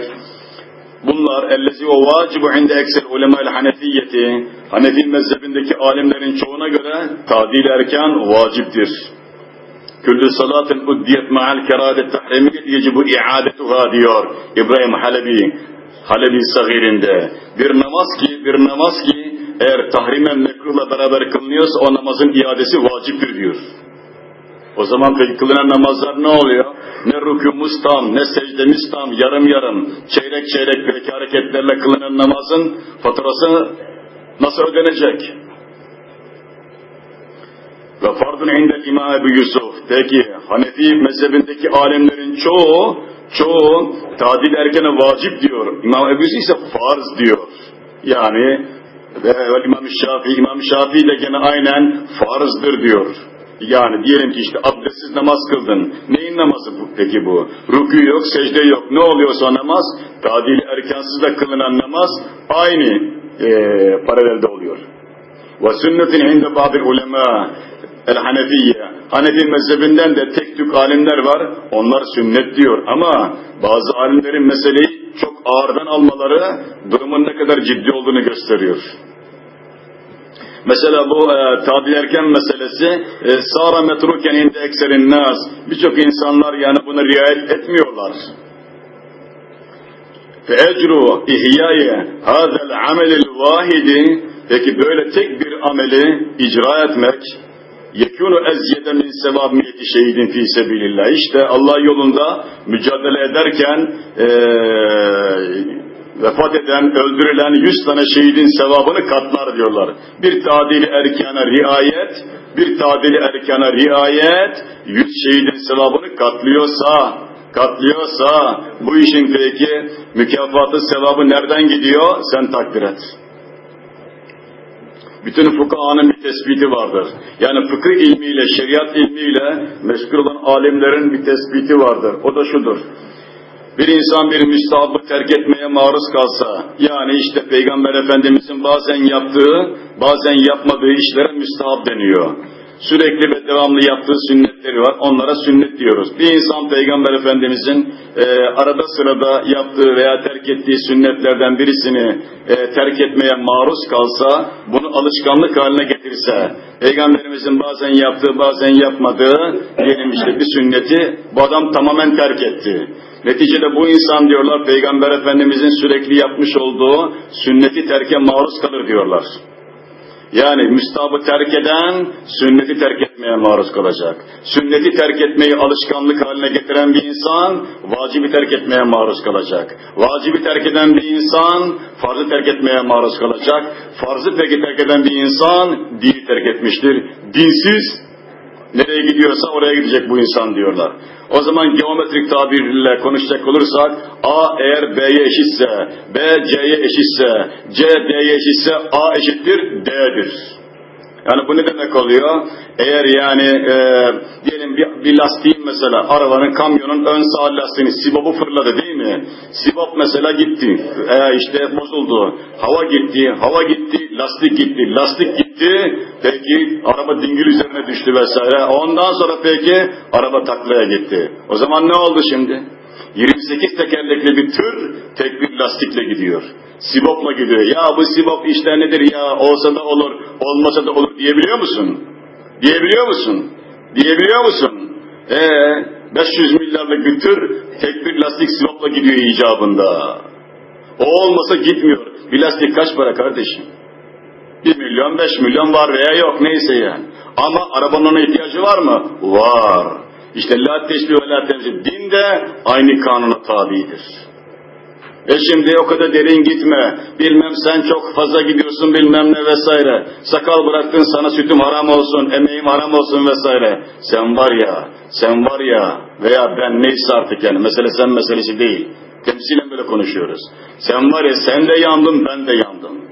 Bunlar ellezi o vacibu inde ekser ulema hanefiyeti Hanefi mezhebindeki alimlerin çoğuna göre tadil erken vaciptir. Küllü salatin uddiyet ma'al keradet tahrimiyet yecibu iadetuha diyor İbrahim Halebi, Halebi sagirinde. Bir namaz ki, bir namaz ki eğer tahrimen mekruhla beraber kılınıyorsa o namazın iadesi vaciptir diyor. O zaman kılınan namazlar ne oluyor? Ne rükûmuz tam, ne secdemiz tam, yarım yarım, çeyrek çeyrek belki hareketlerle kılınan namazın faturası nasıl ödenecek? Ve fardun indel İmam Ebu Yusuf. Peki Hanefi mezhebindeki alimlerin çoğu, çoğu tadil erkene vacip diyor. İmam Ebu Yusuf ise farz diyor. Yani ve İmam Şafii, İmam Şafii de gene aynen farzdır diyor. Yani diyelim ki işte abdestsiz namaz kıldın. Neyin namazı bu, peki bu? Rükû yok, secde yok. Ne oluyorsa namaz, tadil erkansız da kılınan namaz aynı e, paralelde oluyor. Ve sünnetin inde babil ulema el Hanefiye. Hanefi mezhebinden de tek tük alimler var. Onlar sünnet diyor ama bazı alimlerin meseleyi çok ağırdan almaları durumun ne kadar ciddi olduğunu gösteriyor. Mesela bu e, tabi erken meselesi e, sara metruken inde ekserin nas. Birçok insanlar yani buna riayet etmiyorlar. Fe ecru ihyaye hazel amelil vahidi peki böyle tek bir ameli icra etmek yekûnu ezyede min sevabiyeti şehidin fi sebilillah. İşte Allah yolunda mücadele ederken ee, vefat eden, öldürülen yüz tane şehidin sevabını katlar diyorlar. Bir tadili erkana riayet, bir tadili erkana riayet, yüz şehidin sevabını katlıyorsa, katlıyorsa bu işin peki mükafatı sevabı nereden gidiyor? Sen takdir et. Bütün fukahanın bir tespiti vardır. Yani fıkıh ilmiyle, şeriat ilmiyle meşgul olan alimlerin bir tespiti vardır. O da şudur. Bir insan bir müstahabı terk etmeye maruz kalsa, yani işte Peygamber Efendimizin bazen yaptığı, bazen yapmadığı işlere müstahap deniyor sürekli ve devamlı yaptığı sünnetleri var. Onlara sünnet diyoruz. Bir insan Peygamber Efendimizin e, arada sırada yaptığı veya terk ettiği sünnetlerden birisini e, terk etmeye maruz kalsa, bunu alışkanlık haline getirse, Peygamberimizin bazen yaptığı bazen yapmadığı diyelim işte bir sünneti bu adam tamamen terk etti. Neticede bu insan diyorlar Peygamber Efendimizin sürekli yapmış olduğu sünneti terke maruz kalır diyorlar. Yani müstabı terk eden sünneti terk etmeye maruz kalacak. Sünneti terk etmeyi alışkanlık haline getiren bir insan vacibi terk etmeye maruz kalacak. Vacibi terk eden bir insan farzı terk etmeye maruz kalacak. Farzı peki terk eden bir insan dini terk etmiştir. Dinsiz nereye gidiyorsa oraya gidecek bu insan diyorlar. O zaman geometrik tabirle konuşacak olursak A eğer B'ye eşitse, B C'ye eşitse, C D'ye eşitse A eşittir D'dir. Yani bu ne demek oluyor? Eğer yani e, diyelim bir, bir lastiğin mesela arabanın kamyonun ön sağ lastiğini sibabı fırladı değil mi? Sibop mesela gitti. E, işte bozuldu. Hava gitti, hava gitti, lastik gitti, lastik gitti. Peki araba dingil üzerine düştü vesaire. Ondan sonra peki araba taklaya gitti. O zaman ne oldu şimdi? 28 tekerlekli bir tır tek bir lastikle gidiyor. Sibopla gidiyor. Ya bu sibop işte nedir ya olsa da olur olmasa da olur diyebiliyor musun? Diyebiliyor musun? Diyebiliyor musun? Eee 500 milyarlık bir tır tek bir lastik sibopla gidiyor icabında. O olmasa gitmiyor. Bir lastik kaç para kardeşim? 1 milyon 5 milyon var veya yok neyse yani. Ama arabanın ihtiyacı var mı? Var. İşte la teşbih ve la temsil. Din de aynı kanuna tabidir. E şimdi o kadar derin gitme. Bilmem sen çok fazla gidiyorsun bilmem ne vesaire. Sakal bıraktın sana sütüm haram olsun, emeğim haram olsun vesaire. Sen var ya, sen var ya veya ben neyse artık yani mesele sen meselesi değil. Temsilen böyle konuşuyoruz. Sen var ya sen de yandın ben de yandım.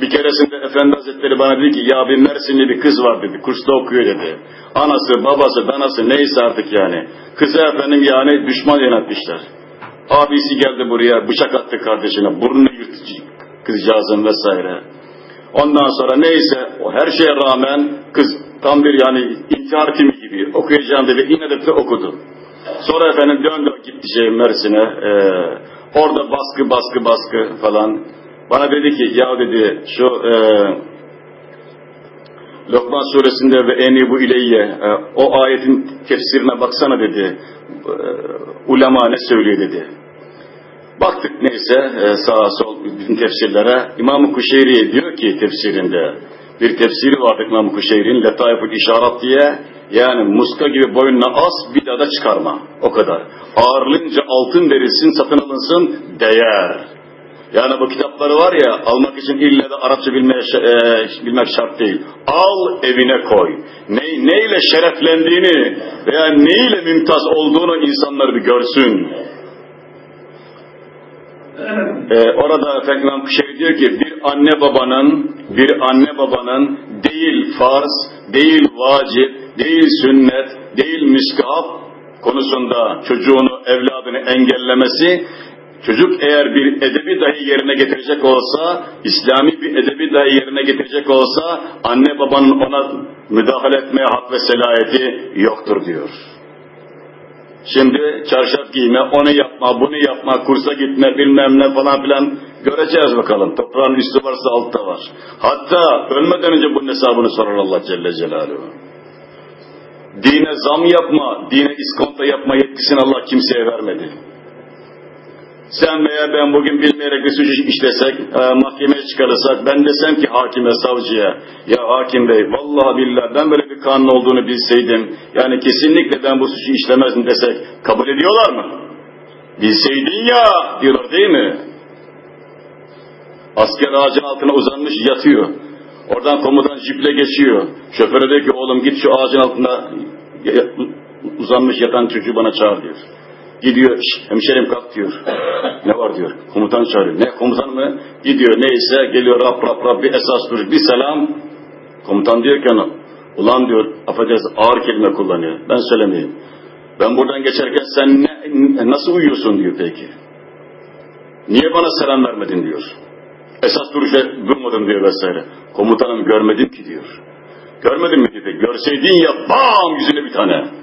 Bir keresinde Efendi Hazretleri bana dedi ki ya bir Mersinli bir kız var dedi. Kursta okuyor dedi. Anası, babası, danası neyse artık yani. Kızı efendim yani düşman yönetmişler. Abisi geldi buraya bıçak attı kardeşine. Burnunu yırtıcı kızcağızın vesaire. Ondan sonra neyse o her şeye rağmen kız tam bir yani intihar kimi gibi okuyacağım dedi. İnanıp de okudu. Sonra efendim döndü gitti şey Mersin'e. Ee, orada baskı baskı baskı falan. Bana dedi ki ya dedi şu e, Lokman suresinde ve eni bu ileyye e, o ayetin tefsirine baksana dedi. E, ulema ne söylüyor dedi. Baktık neyse e, sağa sol bütün tefsirlere. İmam-ı Kuşeyri diyor ki tefsirinde bir tefsiri vardı İmam-ı Kuşeyri'nin Letaiful İşarat diye yani muska gibi boynuna as bir daha da çıkarma. O kadar. Ağırlınca altın verilsin satın alınsın değer. Yani bu kitapları var ya almak için illa da Arapça bilmeye, e, bilmek şart değil. Al evine koy. Ne, neyle şereflendiğini veya neyle mümtaz olduğunu insanlar bir görsün. Ee, orada Efendim şey diyor ki bir anne babanın bir anne babanın değil farz, değil vacip, değil sünnet, değil müskap konusunda çocuğunu, evladını engellemesi Çocuk eğer bir edebi dahi yerine getirecek olsa, İslami bir edebi dahi yerine getirecek olsa, anne babanın ona müdahale etmeye hak ve selayeti yoktur diyor. Şimdi çarşaf giyme, onu yapma, bunu yapma, kursa gitme, bilmem ne falan filan göreceğiz bakalım. Toprağın üstü varsa altta var. Hatta ölmeden önce bunun hesabını sorar Allah Celle Celaluhu. Dine zam yapma, dine iskonto yapma yetkisini Allah kimseye vermedi. Sen veya ben bugün bilmeyerek bir suç işlesek, e, mahkemeye çıkarırsak, ben desem ki hakime, savcıya, ya hakim bey, vallahi billahi ben böyle bir kanun olduğunu bilseydim, yani kesinlikle ben bu suçu işlemezdim desek, kabul ediyorlar mı? Bilseydin ya, diyorlar değil mi? Asker ağacın altına uzanmış yatıyor. Oradan komutan jiple geçiyor. Şoföre diyor ki oğlum git şu ağacın altında uzanmış yatan çocuğu bana çağır diyor. Gidiyor, hemşerim kalk diyor. Ne var diyor. Komutan çağırıyor. Ne komutan mı? Gidiyor neyse geliyor rap rap rap bir esas duruş bir selam. Komutan diyor ki ona, ulan diyor affedersin ağır kelime kullanıyor. Ben söylemeyeyim. Ben buradan geçerken sen ne, nasıl uyuyorsun diyor peki. Niye bana selam vermedin diyor. Esas duruşa durmadım diyor vesaire. Komutanım görmedim ki diyor. Görmedin mi diyor. Görseydin ya bam yüzüne bir tane.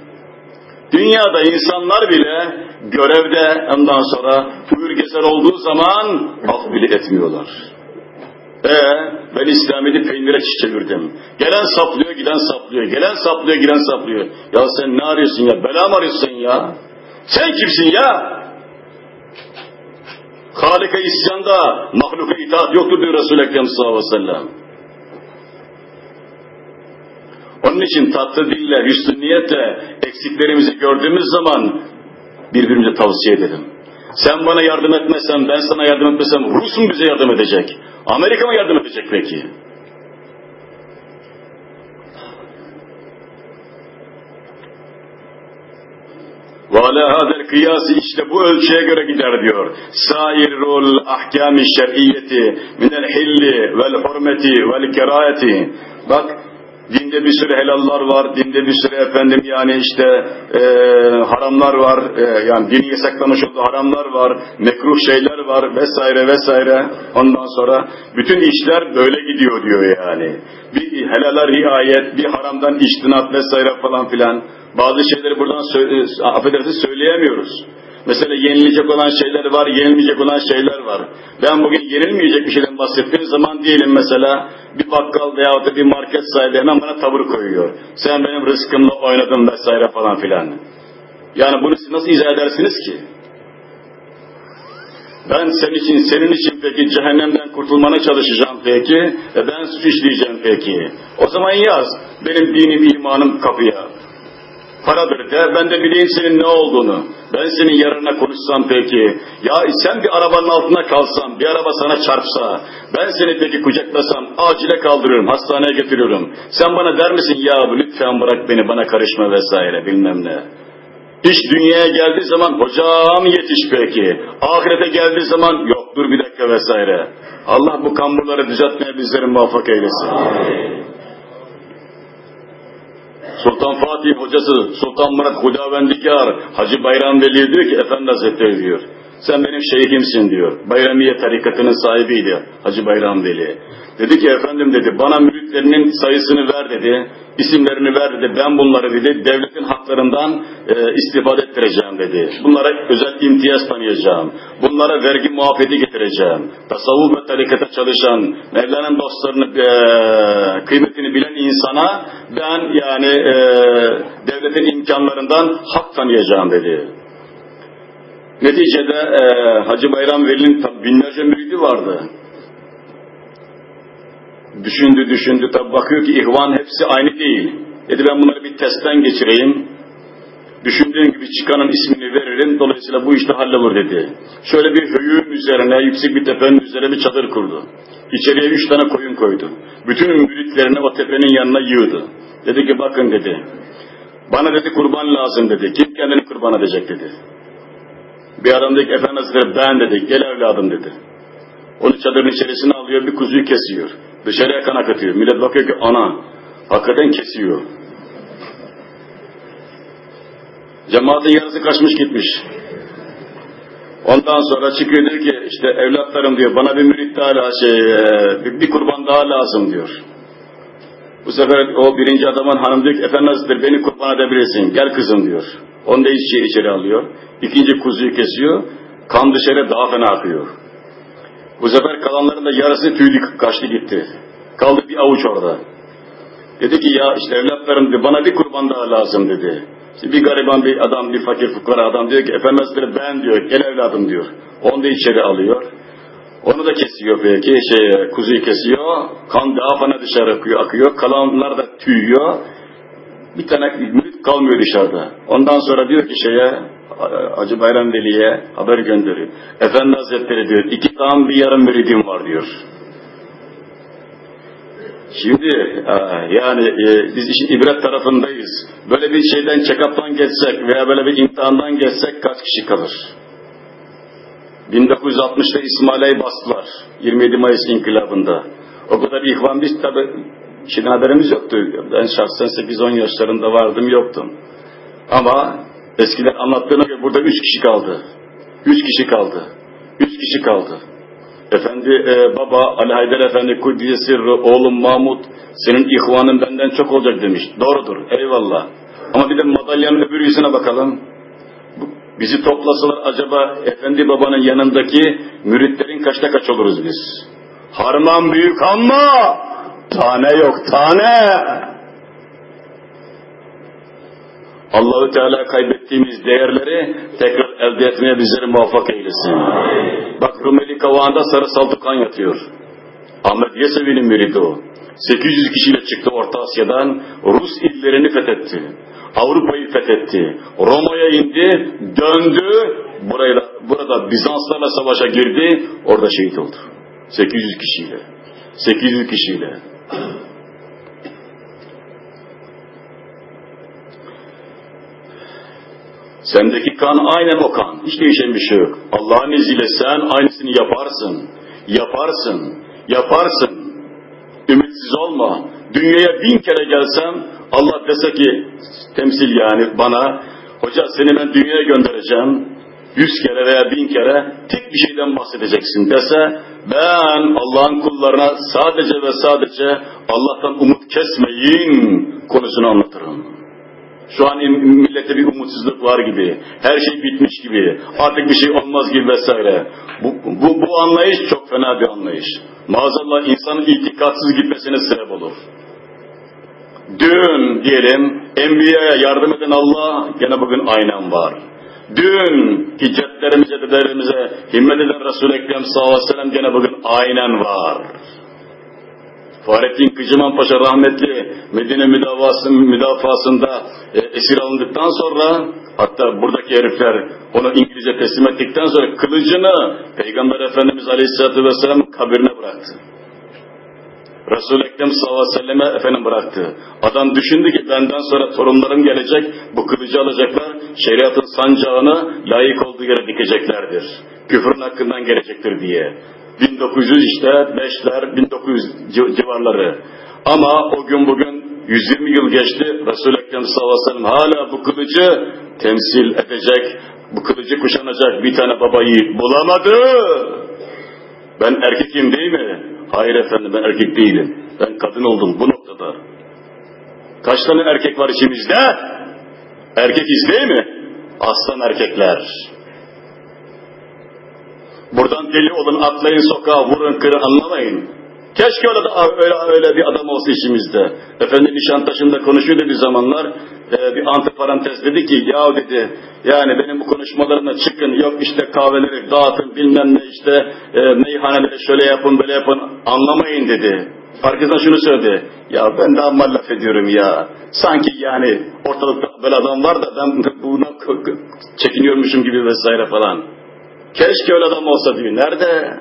Dünyada insanlar bile görevde ondan sonra buyur gezer olduğu zaman af bile etmiyorlar. Ee, ben İslamiyet'i peynire çevirdim. Gelen saplıyor, giden saplıyor. Gelen saplıyor, giden saplıyor. Ya sen ne arıyorsun ya? Bela mı arıyorsun ya? Sen kimsin ya? Halika isyanda mahluka itaat yoktur diyor Resul-i Ekrem sallallahu aleyhi ve sellem. Onun için tatlı dille, hüsnü niyetle eksiklerimizi gördüğümüz zaman birbirimize tavsiye edelim. Sen bana yardım etmesen, ben sana yardım etmesem Rus mu bize yardım edecek? Amerika mı yardım edecek peki? Vale hader kıyası işte bu ölçüye göre gider diyor. Sairul ahkami şer'iyeti minel hilli vel hurmeti vel kerayeti. Bak Dinde bir sürü helallar var, dinde bir sürü efendim yani işte e, haramlar var, e, yani dini yasaklamış olduğu haramlar var, mekruh şeyler var vesaire vesaire. Ondan sonra bütün işler böyle gidiyor diyor yani. Bir helala riayet, bir haramdan içtinat vesaire falan filan. Bazı şeyleri buradan söyle, affedersiniz söyleyemiyoruz. Mesela yenilecek olan şeyler var, yenilmeyecek olan şeyler var. Ben bugün yenilmeyecek bir şeyden bahsettiğim zaman diyelim mesela bir bakkal veya da bir market sahibi hemen bana tavır koyuyor. Sen benim rızkımla oynadın vesaire falan filan. Yani bunu siz nasıl izah edersiniz ki? Ben senin için, senin için peki cehennemden kurtulmana çalışacağım peki, ve ben suç işleyeceğim peki. O zaman yaz, benim dinim, imanım kapıya paradır de ben de bileyim senin ne olduğunu. Ben senin yarına konuşsam peki. Ya sen bir arabanın altına kalsan, bir araba sana çarpsa, ben seni peki kucaklasam, acile kaldırıyorum, hastaneye getiriyorum. Sen bana der misin ya lütfen bırak beni, bana karışma vesaire bilmem ne. İş dünyaya geldiği zaman hocam yetiş peki. Ahirete geldiği zaman yok dur bir dakika vesaire. Allah bu kamburları düzeltmeye bizleri muvaffak eylesin. Amin. Sultan Fatih hocası Sultan Murat Hudavendikar Hacı Bayram Veli diyor ki Efendi Hazretleri diyor. Sen benim şeyhimsin diyor. Bayramiye tarikatının sahibiydi Hacı Bayram Veli. Dedi ki efendim dedi bana müritlerinin sayısını ver dedi. İsimlerini ver dedi. Ben bunları dedi devletin haklarından e, istifade ettireceğim dedi. Bunlara özel imtiyaz tanıyacağım. Bunlara vergi muafiyeti getireceğim. Tasavvuf ve tarikata çalışan Mevla'nın dostlarını e, kıymetini bilen insana ben yani e, devletin imkanlarından hak tanıyacağım dedi. Neticede e, Hacı Bayram Veli'nin binlerce müridi vardı. Düşündü düşündü tabi bakıyor ki ihvan hepsi aynı değil. Dedi ben bunları bir testten geçireyim. Düşündüğün gibi çıkanın ismini veririm, dolayısıyla bu işte hallolur dedi. Şöyle bir höyüğün üzerine, yüksek bir tepenin üzerine bir çadır kurdu. İçeriye üç tane koyun koydu. Bütün müritlerini o tepenin yanına yığdı. Dedi ki bakın dedi, bana dedi kurban lazım dedi. Kim kendini kurban edecek dedi. Bir adam dedi ki efendim ben dedi, gel evladım dedi. Onu çadırın içerisine alıyor, bir kuzuyu kesiyor. Dışarıya kan akıtıyor. Millet bakıyor ki ana, hakikaten kesiyor. Cemaatin yarısı kaçmış gitmiş. Ondan sonra çıkıyor diyor ki işte evlatlarım diyor bana bir mürit daha şey bir, bir kurban daha lazım diyor. Bu sefer o birinci adamın hanım diyor ki efendim beni kurban edebilirsin gel kızım diyor. Onu da içeri, içeri alıyor. İkinci kuzuyu kesiyor. Kan dışarı daha fena akıyor. Bu sefer kalanların da yarısı tüylü kaçtı gitti. Kaldı bir avuç orada. Dedi ki ya işte evlatlarım bana bir kurban daha lazım dedi. İşte bir gariban bir adam, bir fakir fukara adam diyor ki Efendimiz ben diyor, gel evladım diyor. Onu da içeri alıyor. Onu da kesiyor peki, şey, kuzuyu kesiyor. Kan daha fena dışarı akıyor, akıyor. Kalanlar da tüyüyor. Bir tane mürit kalmıyor dışarıda. Ondan sonra diyor ki şeye, Hacı Bayram Veli'ye haber gönderiyor. Efendi Hazretleri diyor, iki tam bir yarım müridim var diyor. Şimdi e, yani e, biz işin ibret tarafındayız. Böyle bir şeyden check-up'tan geçsek veya böyle bir imtihandan geçsek kaç kişi kalır? 1960'ta İsmaila'yı bastılar. 27 Mayıs inkılabında. O kadar ihvan biz tabi şeyden haberimiz yoktu. Ben şahsen 8-10 yaşlarında vardım yoktum. Ama eskiden anlattığına göre burada 3 kişi kaldı. 3 kişi kaldı. 3 kişi kaldı. Efendi e, baba Ali Haydar Efendi Kudüs'e sırrı oğlum Mahmut senin ihvanın benden çok olacak demiş. Doğrudur eyvallah. Ama bir de madalyanın öbür yüzüne bakalım. Bizi toplasalar acaba Efendi babanın yanındaki müritlerin kaçta kaç oluruz biz? Harman büyük ama tane yok tane. Allahü Teala kaybettiğimiz değerleri tekrar elde etmeye bizleri muvaffak eylesin. Bak Rumeli Kavağı'nda Sarı Saltukan yatıyor. Ahmet Yesevi'nin müridi o. 800 kişiyle çıktı Orta Asya'dan, Rus illerini fethetti. Avrupa'yı fethetti. Roma'ya indi, döndü, burayla, burada Bizanslarla savaşa girdi, orada şehit oldu. 800 kişiyle. 800 kişiyle. Sendeki kan aynen o kan. Hiç değişen bir şey yok. Allah'ın izniyle sen aynısını yaparsın. Yaparsın. Yaparsın. Ümitsiz olma. Dünyaya bin kere gelsem Allah dese ki temsil yani bana hoca seni ben dünyaya göndereceğim yüz kere veya bin kere tek bir şeyden bahsedeceksin dese ben Allah'ın kullarına sadece ve sadece Allah'tan umut kesmeyin konusunu anlatırım. Şu an millette bir umutsuzluk var gibi, her şey bitmiş gibi, artık bir şey olmaz gibi vesaire. Bu, bu, bu anlayış çok fena bir anlayış. Maazallah insanın itikatsız gitmesine sebep olur. Dün diyelim Enbiya'ya yardım eden Allah gene bugün aynen var. Dün hicretlerimize, dedelerimize himmet eden Resul-i Ekrem sallallahu aleyhi ve sellem gene bugün aynen var. Fahrettin Kıcıman Paşa rahmetli Medine müdafasında e, esir alındıktan sonra hatta buradaki herifler onu İngilizce teslim ettikten sonra kılıcını Peygamber Efendimiz Aleyhisselatü Vesselam kabirine bıraktı. Resul-i Ekrem sallallahu aleyhi ve selleme efendim bıraktı. Adam düşündü ki benden sonra torunlarım gelecek, bu kılıcı alacaklar, şeriatın sancağını layık olduğu yere dikeceklerdir. Küfrün hakkından gelecektir diye. 1900 işte 5'ler 1900 civarları. Ama o gün bugün 120 yıl geçti. Resul-i Ekrem sallallahu aleyhi ve sellem hala bu kılıcı temsil edecek, bu kılıcı kuşanacak bir tane babayı bulamadı. Ben erkekim değil mi? Hayır efendim ben erkek değilim. Ben kadın oldum bu noktada. Kaç tane erkek var içimizde? Erkekiz değil mi? Aslan erkekler. Buradan deli olun, atlayın sokağa, vurun, kırın, anlamayın. Keşke öyle, öyle, öyle bir adam olsa işimizde. Efendim Nişantaşı'nda konuşuyordu bir zamanlar. E, bir antiparantez dedi ki ya dedi yani benim bu konuşmalarımla çıkın yok işte kahveleri dağıtın bilmem ne işte e, meyhaneleri şöyle yapın böyle yapın anlamayın dedi. Arkasından şunu söyledi. Ya ben de amma laf ediyorum ya. Sanki yani ortalıkta böyle adam var da ben bu buna çekiniyormuşum gibi vesaire falan. Keşke öyle adam olsa diyor. Nerede?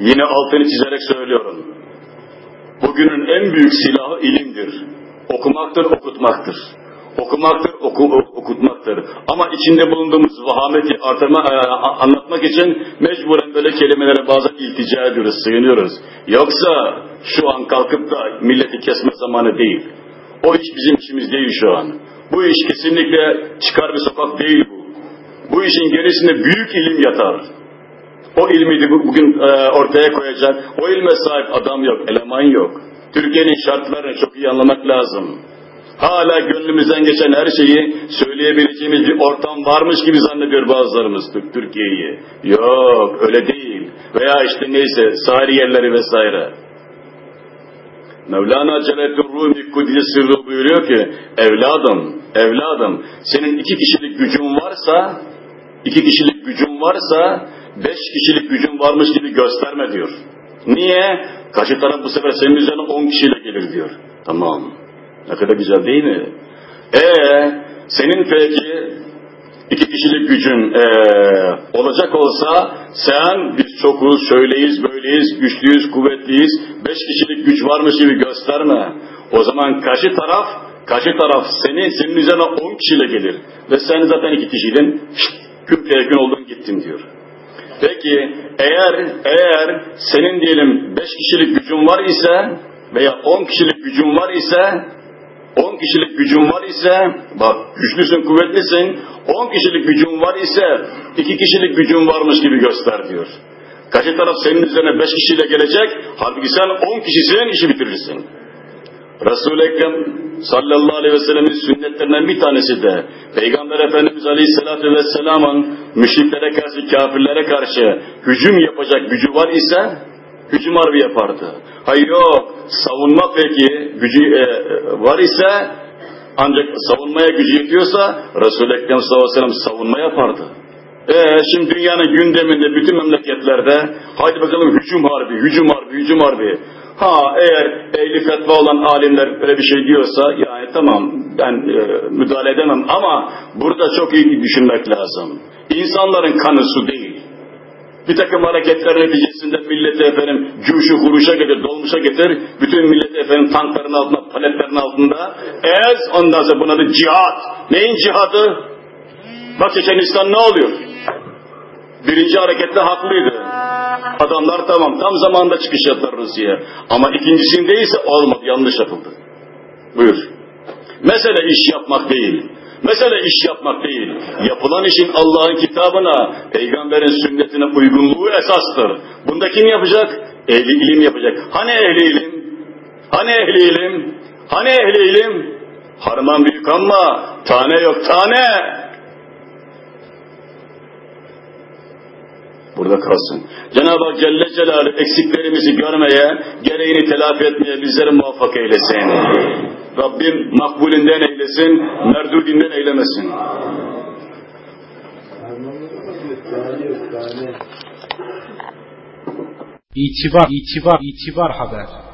Yine altını çizerek söylüyorum. Bugünün en büyük silahı ilimdir. Okumaktır, okutmaktır. Okumaktır, oku, okutmaktır. Ama içinde bulunduğumuz vahameti artırma, e, anlatmak için mecburen böyle kelimelere bazen iltica ediyoruz, sığınıyoruz. Yoksa şu an kalkıp da milleti kesme zamanı değil. O iş bizim işimiz değil şu an. Bu iş kesinlikle çıkar bir sokak değil bu. Bu işin gerisinde büyük ilim yatar. O ilmi de bugün e, ortaya koyacak, o ilme sahip adam yok, eleman yok. Türkiye'nin şartlarını çok iyi anlamak lazım. Hala gönlümüzden geçen her şeyi söyleyebileceğimiz bir ortam varmış gibi zannediyor bazılarımız Türkiye'yi. Yok öyle değil. Veya işte neyse sahil yerleri vesaire. Mevlana Celaleddin Rumi Kudüs'e sırrı buyuruyor ki evladım, evladım senin iki kişilik gücün varsa iki kişilik gücün varsa beş kişilik gücün varmış gibi gösterme diyor. Niye? Karşı taraf bu sefer senin üzerine on kişiyle gelir diyor. Tamam. Ne kadar güzel değil mi? Ee, senin peki iki kişilik gücün ee, olacak olsa sen biz çokuz, şöyleyiz, böyleyiz, güçlüyüz, kuvvetliyiz, beş kişilik güç varmış gibi gösterme. O zaman karşı taraf, karşı taraf seni, senin üzerine on kişiyle gelir. Ve sen zaten iki kişiydin, küp yakın oldun gittin diyor. Peki eğer eğer senin diyelim beş kişilik gücün var ise veya on kişilik gücün var ise 10 kişilik gücün var ise, bak güçlüsün, kuvvetlisin, 10 kişilik gücün var ise, 2 kişilik gücün varmış gibi göster diyor. Karşı taraf senin üzerine 5 kişiyle gelecek, halbuki sen 10 kişisinin işi bitirirsin. Resul-i Ekrem sallallahu aleyhi ve sellemin sünnetlerinden bir tanesi de Peygamber Efendimiz aleyhissalatü vesselamın müşriklere karşı, kafirlere karşı hücum yapacak gücü var ise hücum harbi yapardı. Hayır yok, savunma peki gücü e, var ise ancak savunmaya gücü yetiyorsa Resul-i Ekrem sallallahu aleyhi ve sellem savunma yapardı. Ee, şimdi dünyanın gündeminde bütün memleketlerde haydi bakalım hücum harbi, hücum harbi, hücum harbi. Ha eğer ehli fetva olan alimler böyle bir şey diyorsa yani tamam ben e, müdahale edemem ama burada çok iyi düşünmek lazım. İnsanların kanı su değil. Bir takım hareketler neticesinde milleti efendim cuşu huruşa getir, dolmuşa getir. Bütün milleti efendim tankların altında, paletlerin altında. Ez ondan sonra buna da cihat. Neyin cihadı? Bak Çeçenistan ne oluyor? Birinci harekette haklıydı. Adamlar tamam tam zamanında çıkış yaptılar Rusya'ya. Ama ikincisinde ise olmadı, yanlış yapıldı. Buyur. Mesele iş yapmak değil. Mesele iş yapmak değil. Yapılan işin Allah'ın kitabına, peygamberin sünnetine uygunluğu esastır. Bunda kim yapacak? Ehli ilim yapacak. Hani ehli ilim? Hani ehli ilim? Hani ehli ilim? Harman büyük ama tane yok tane. Burada kalsın. Cenab-ı Hak Celle Celaluhu eksiklerimizi görmeye, gereğini telafi etmeye bizleri muvaffak eylesin. Rabbim makbulinden eylesin, merdudinden eylemesin. İtibar, itibar, itibar haber.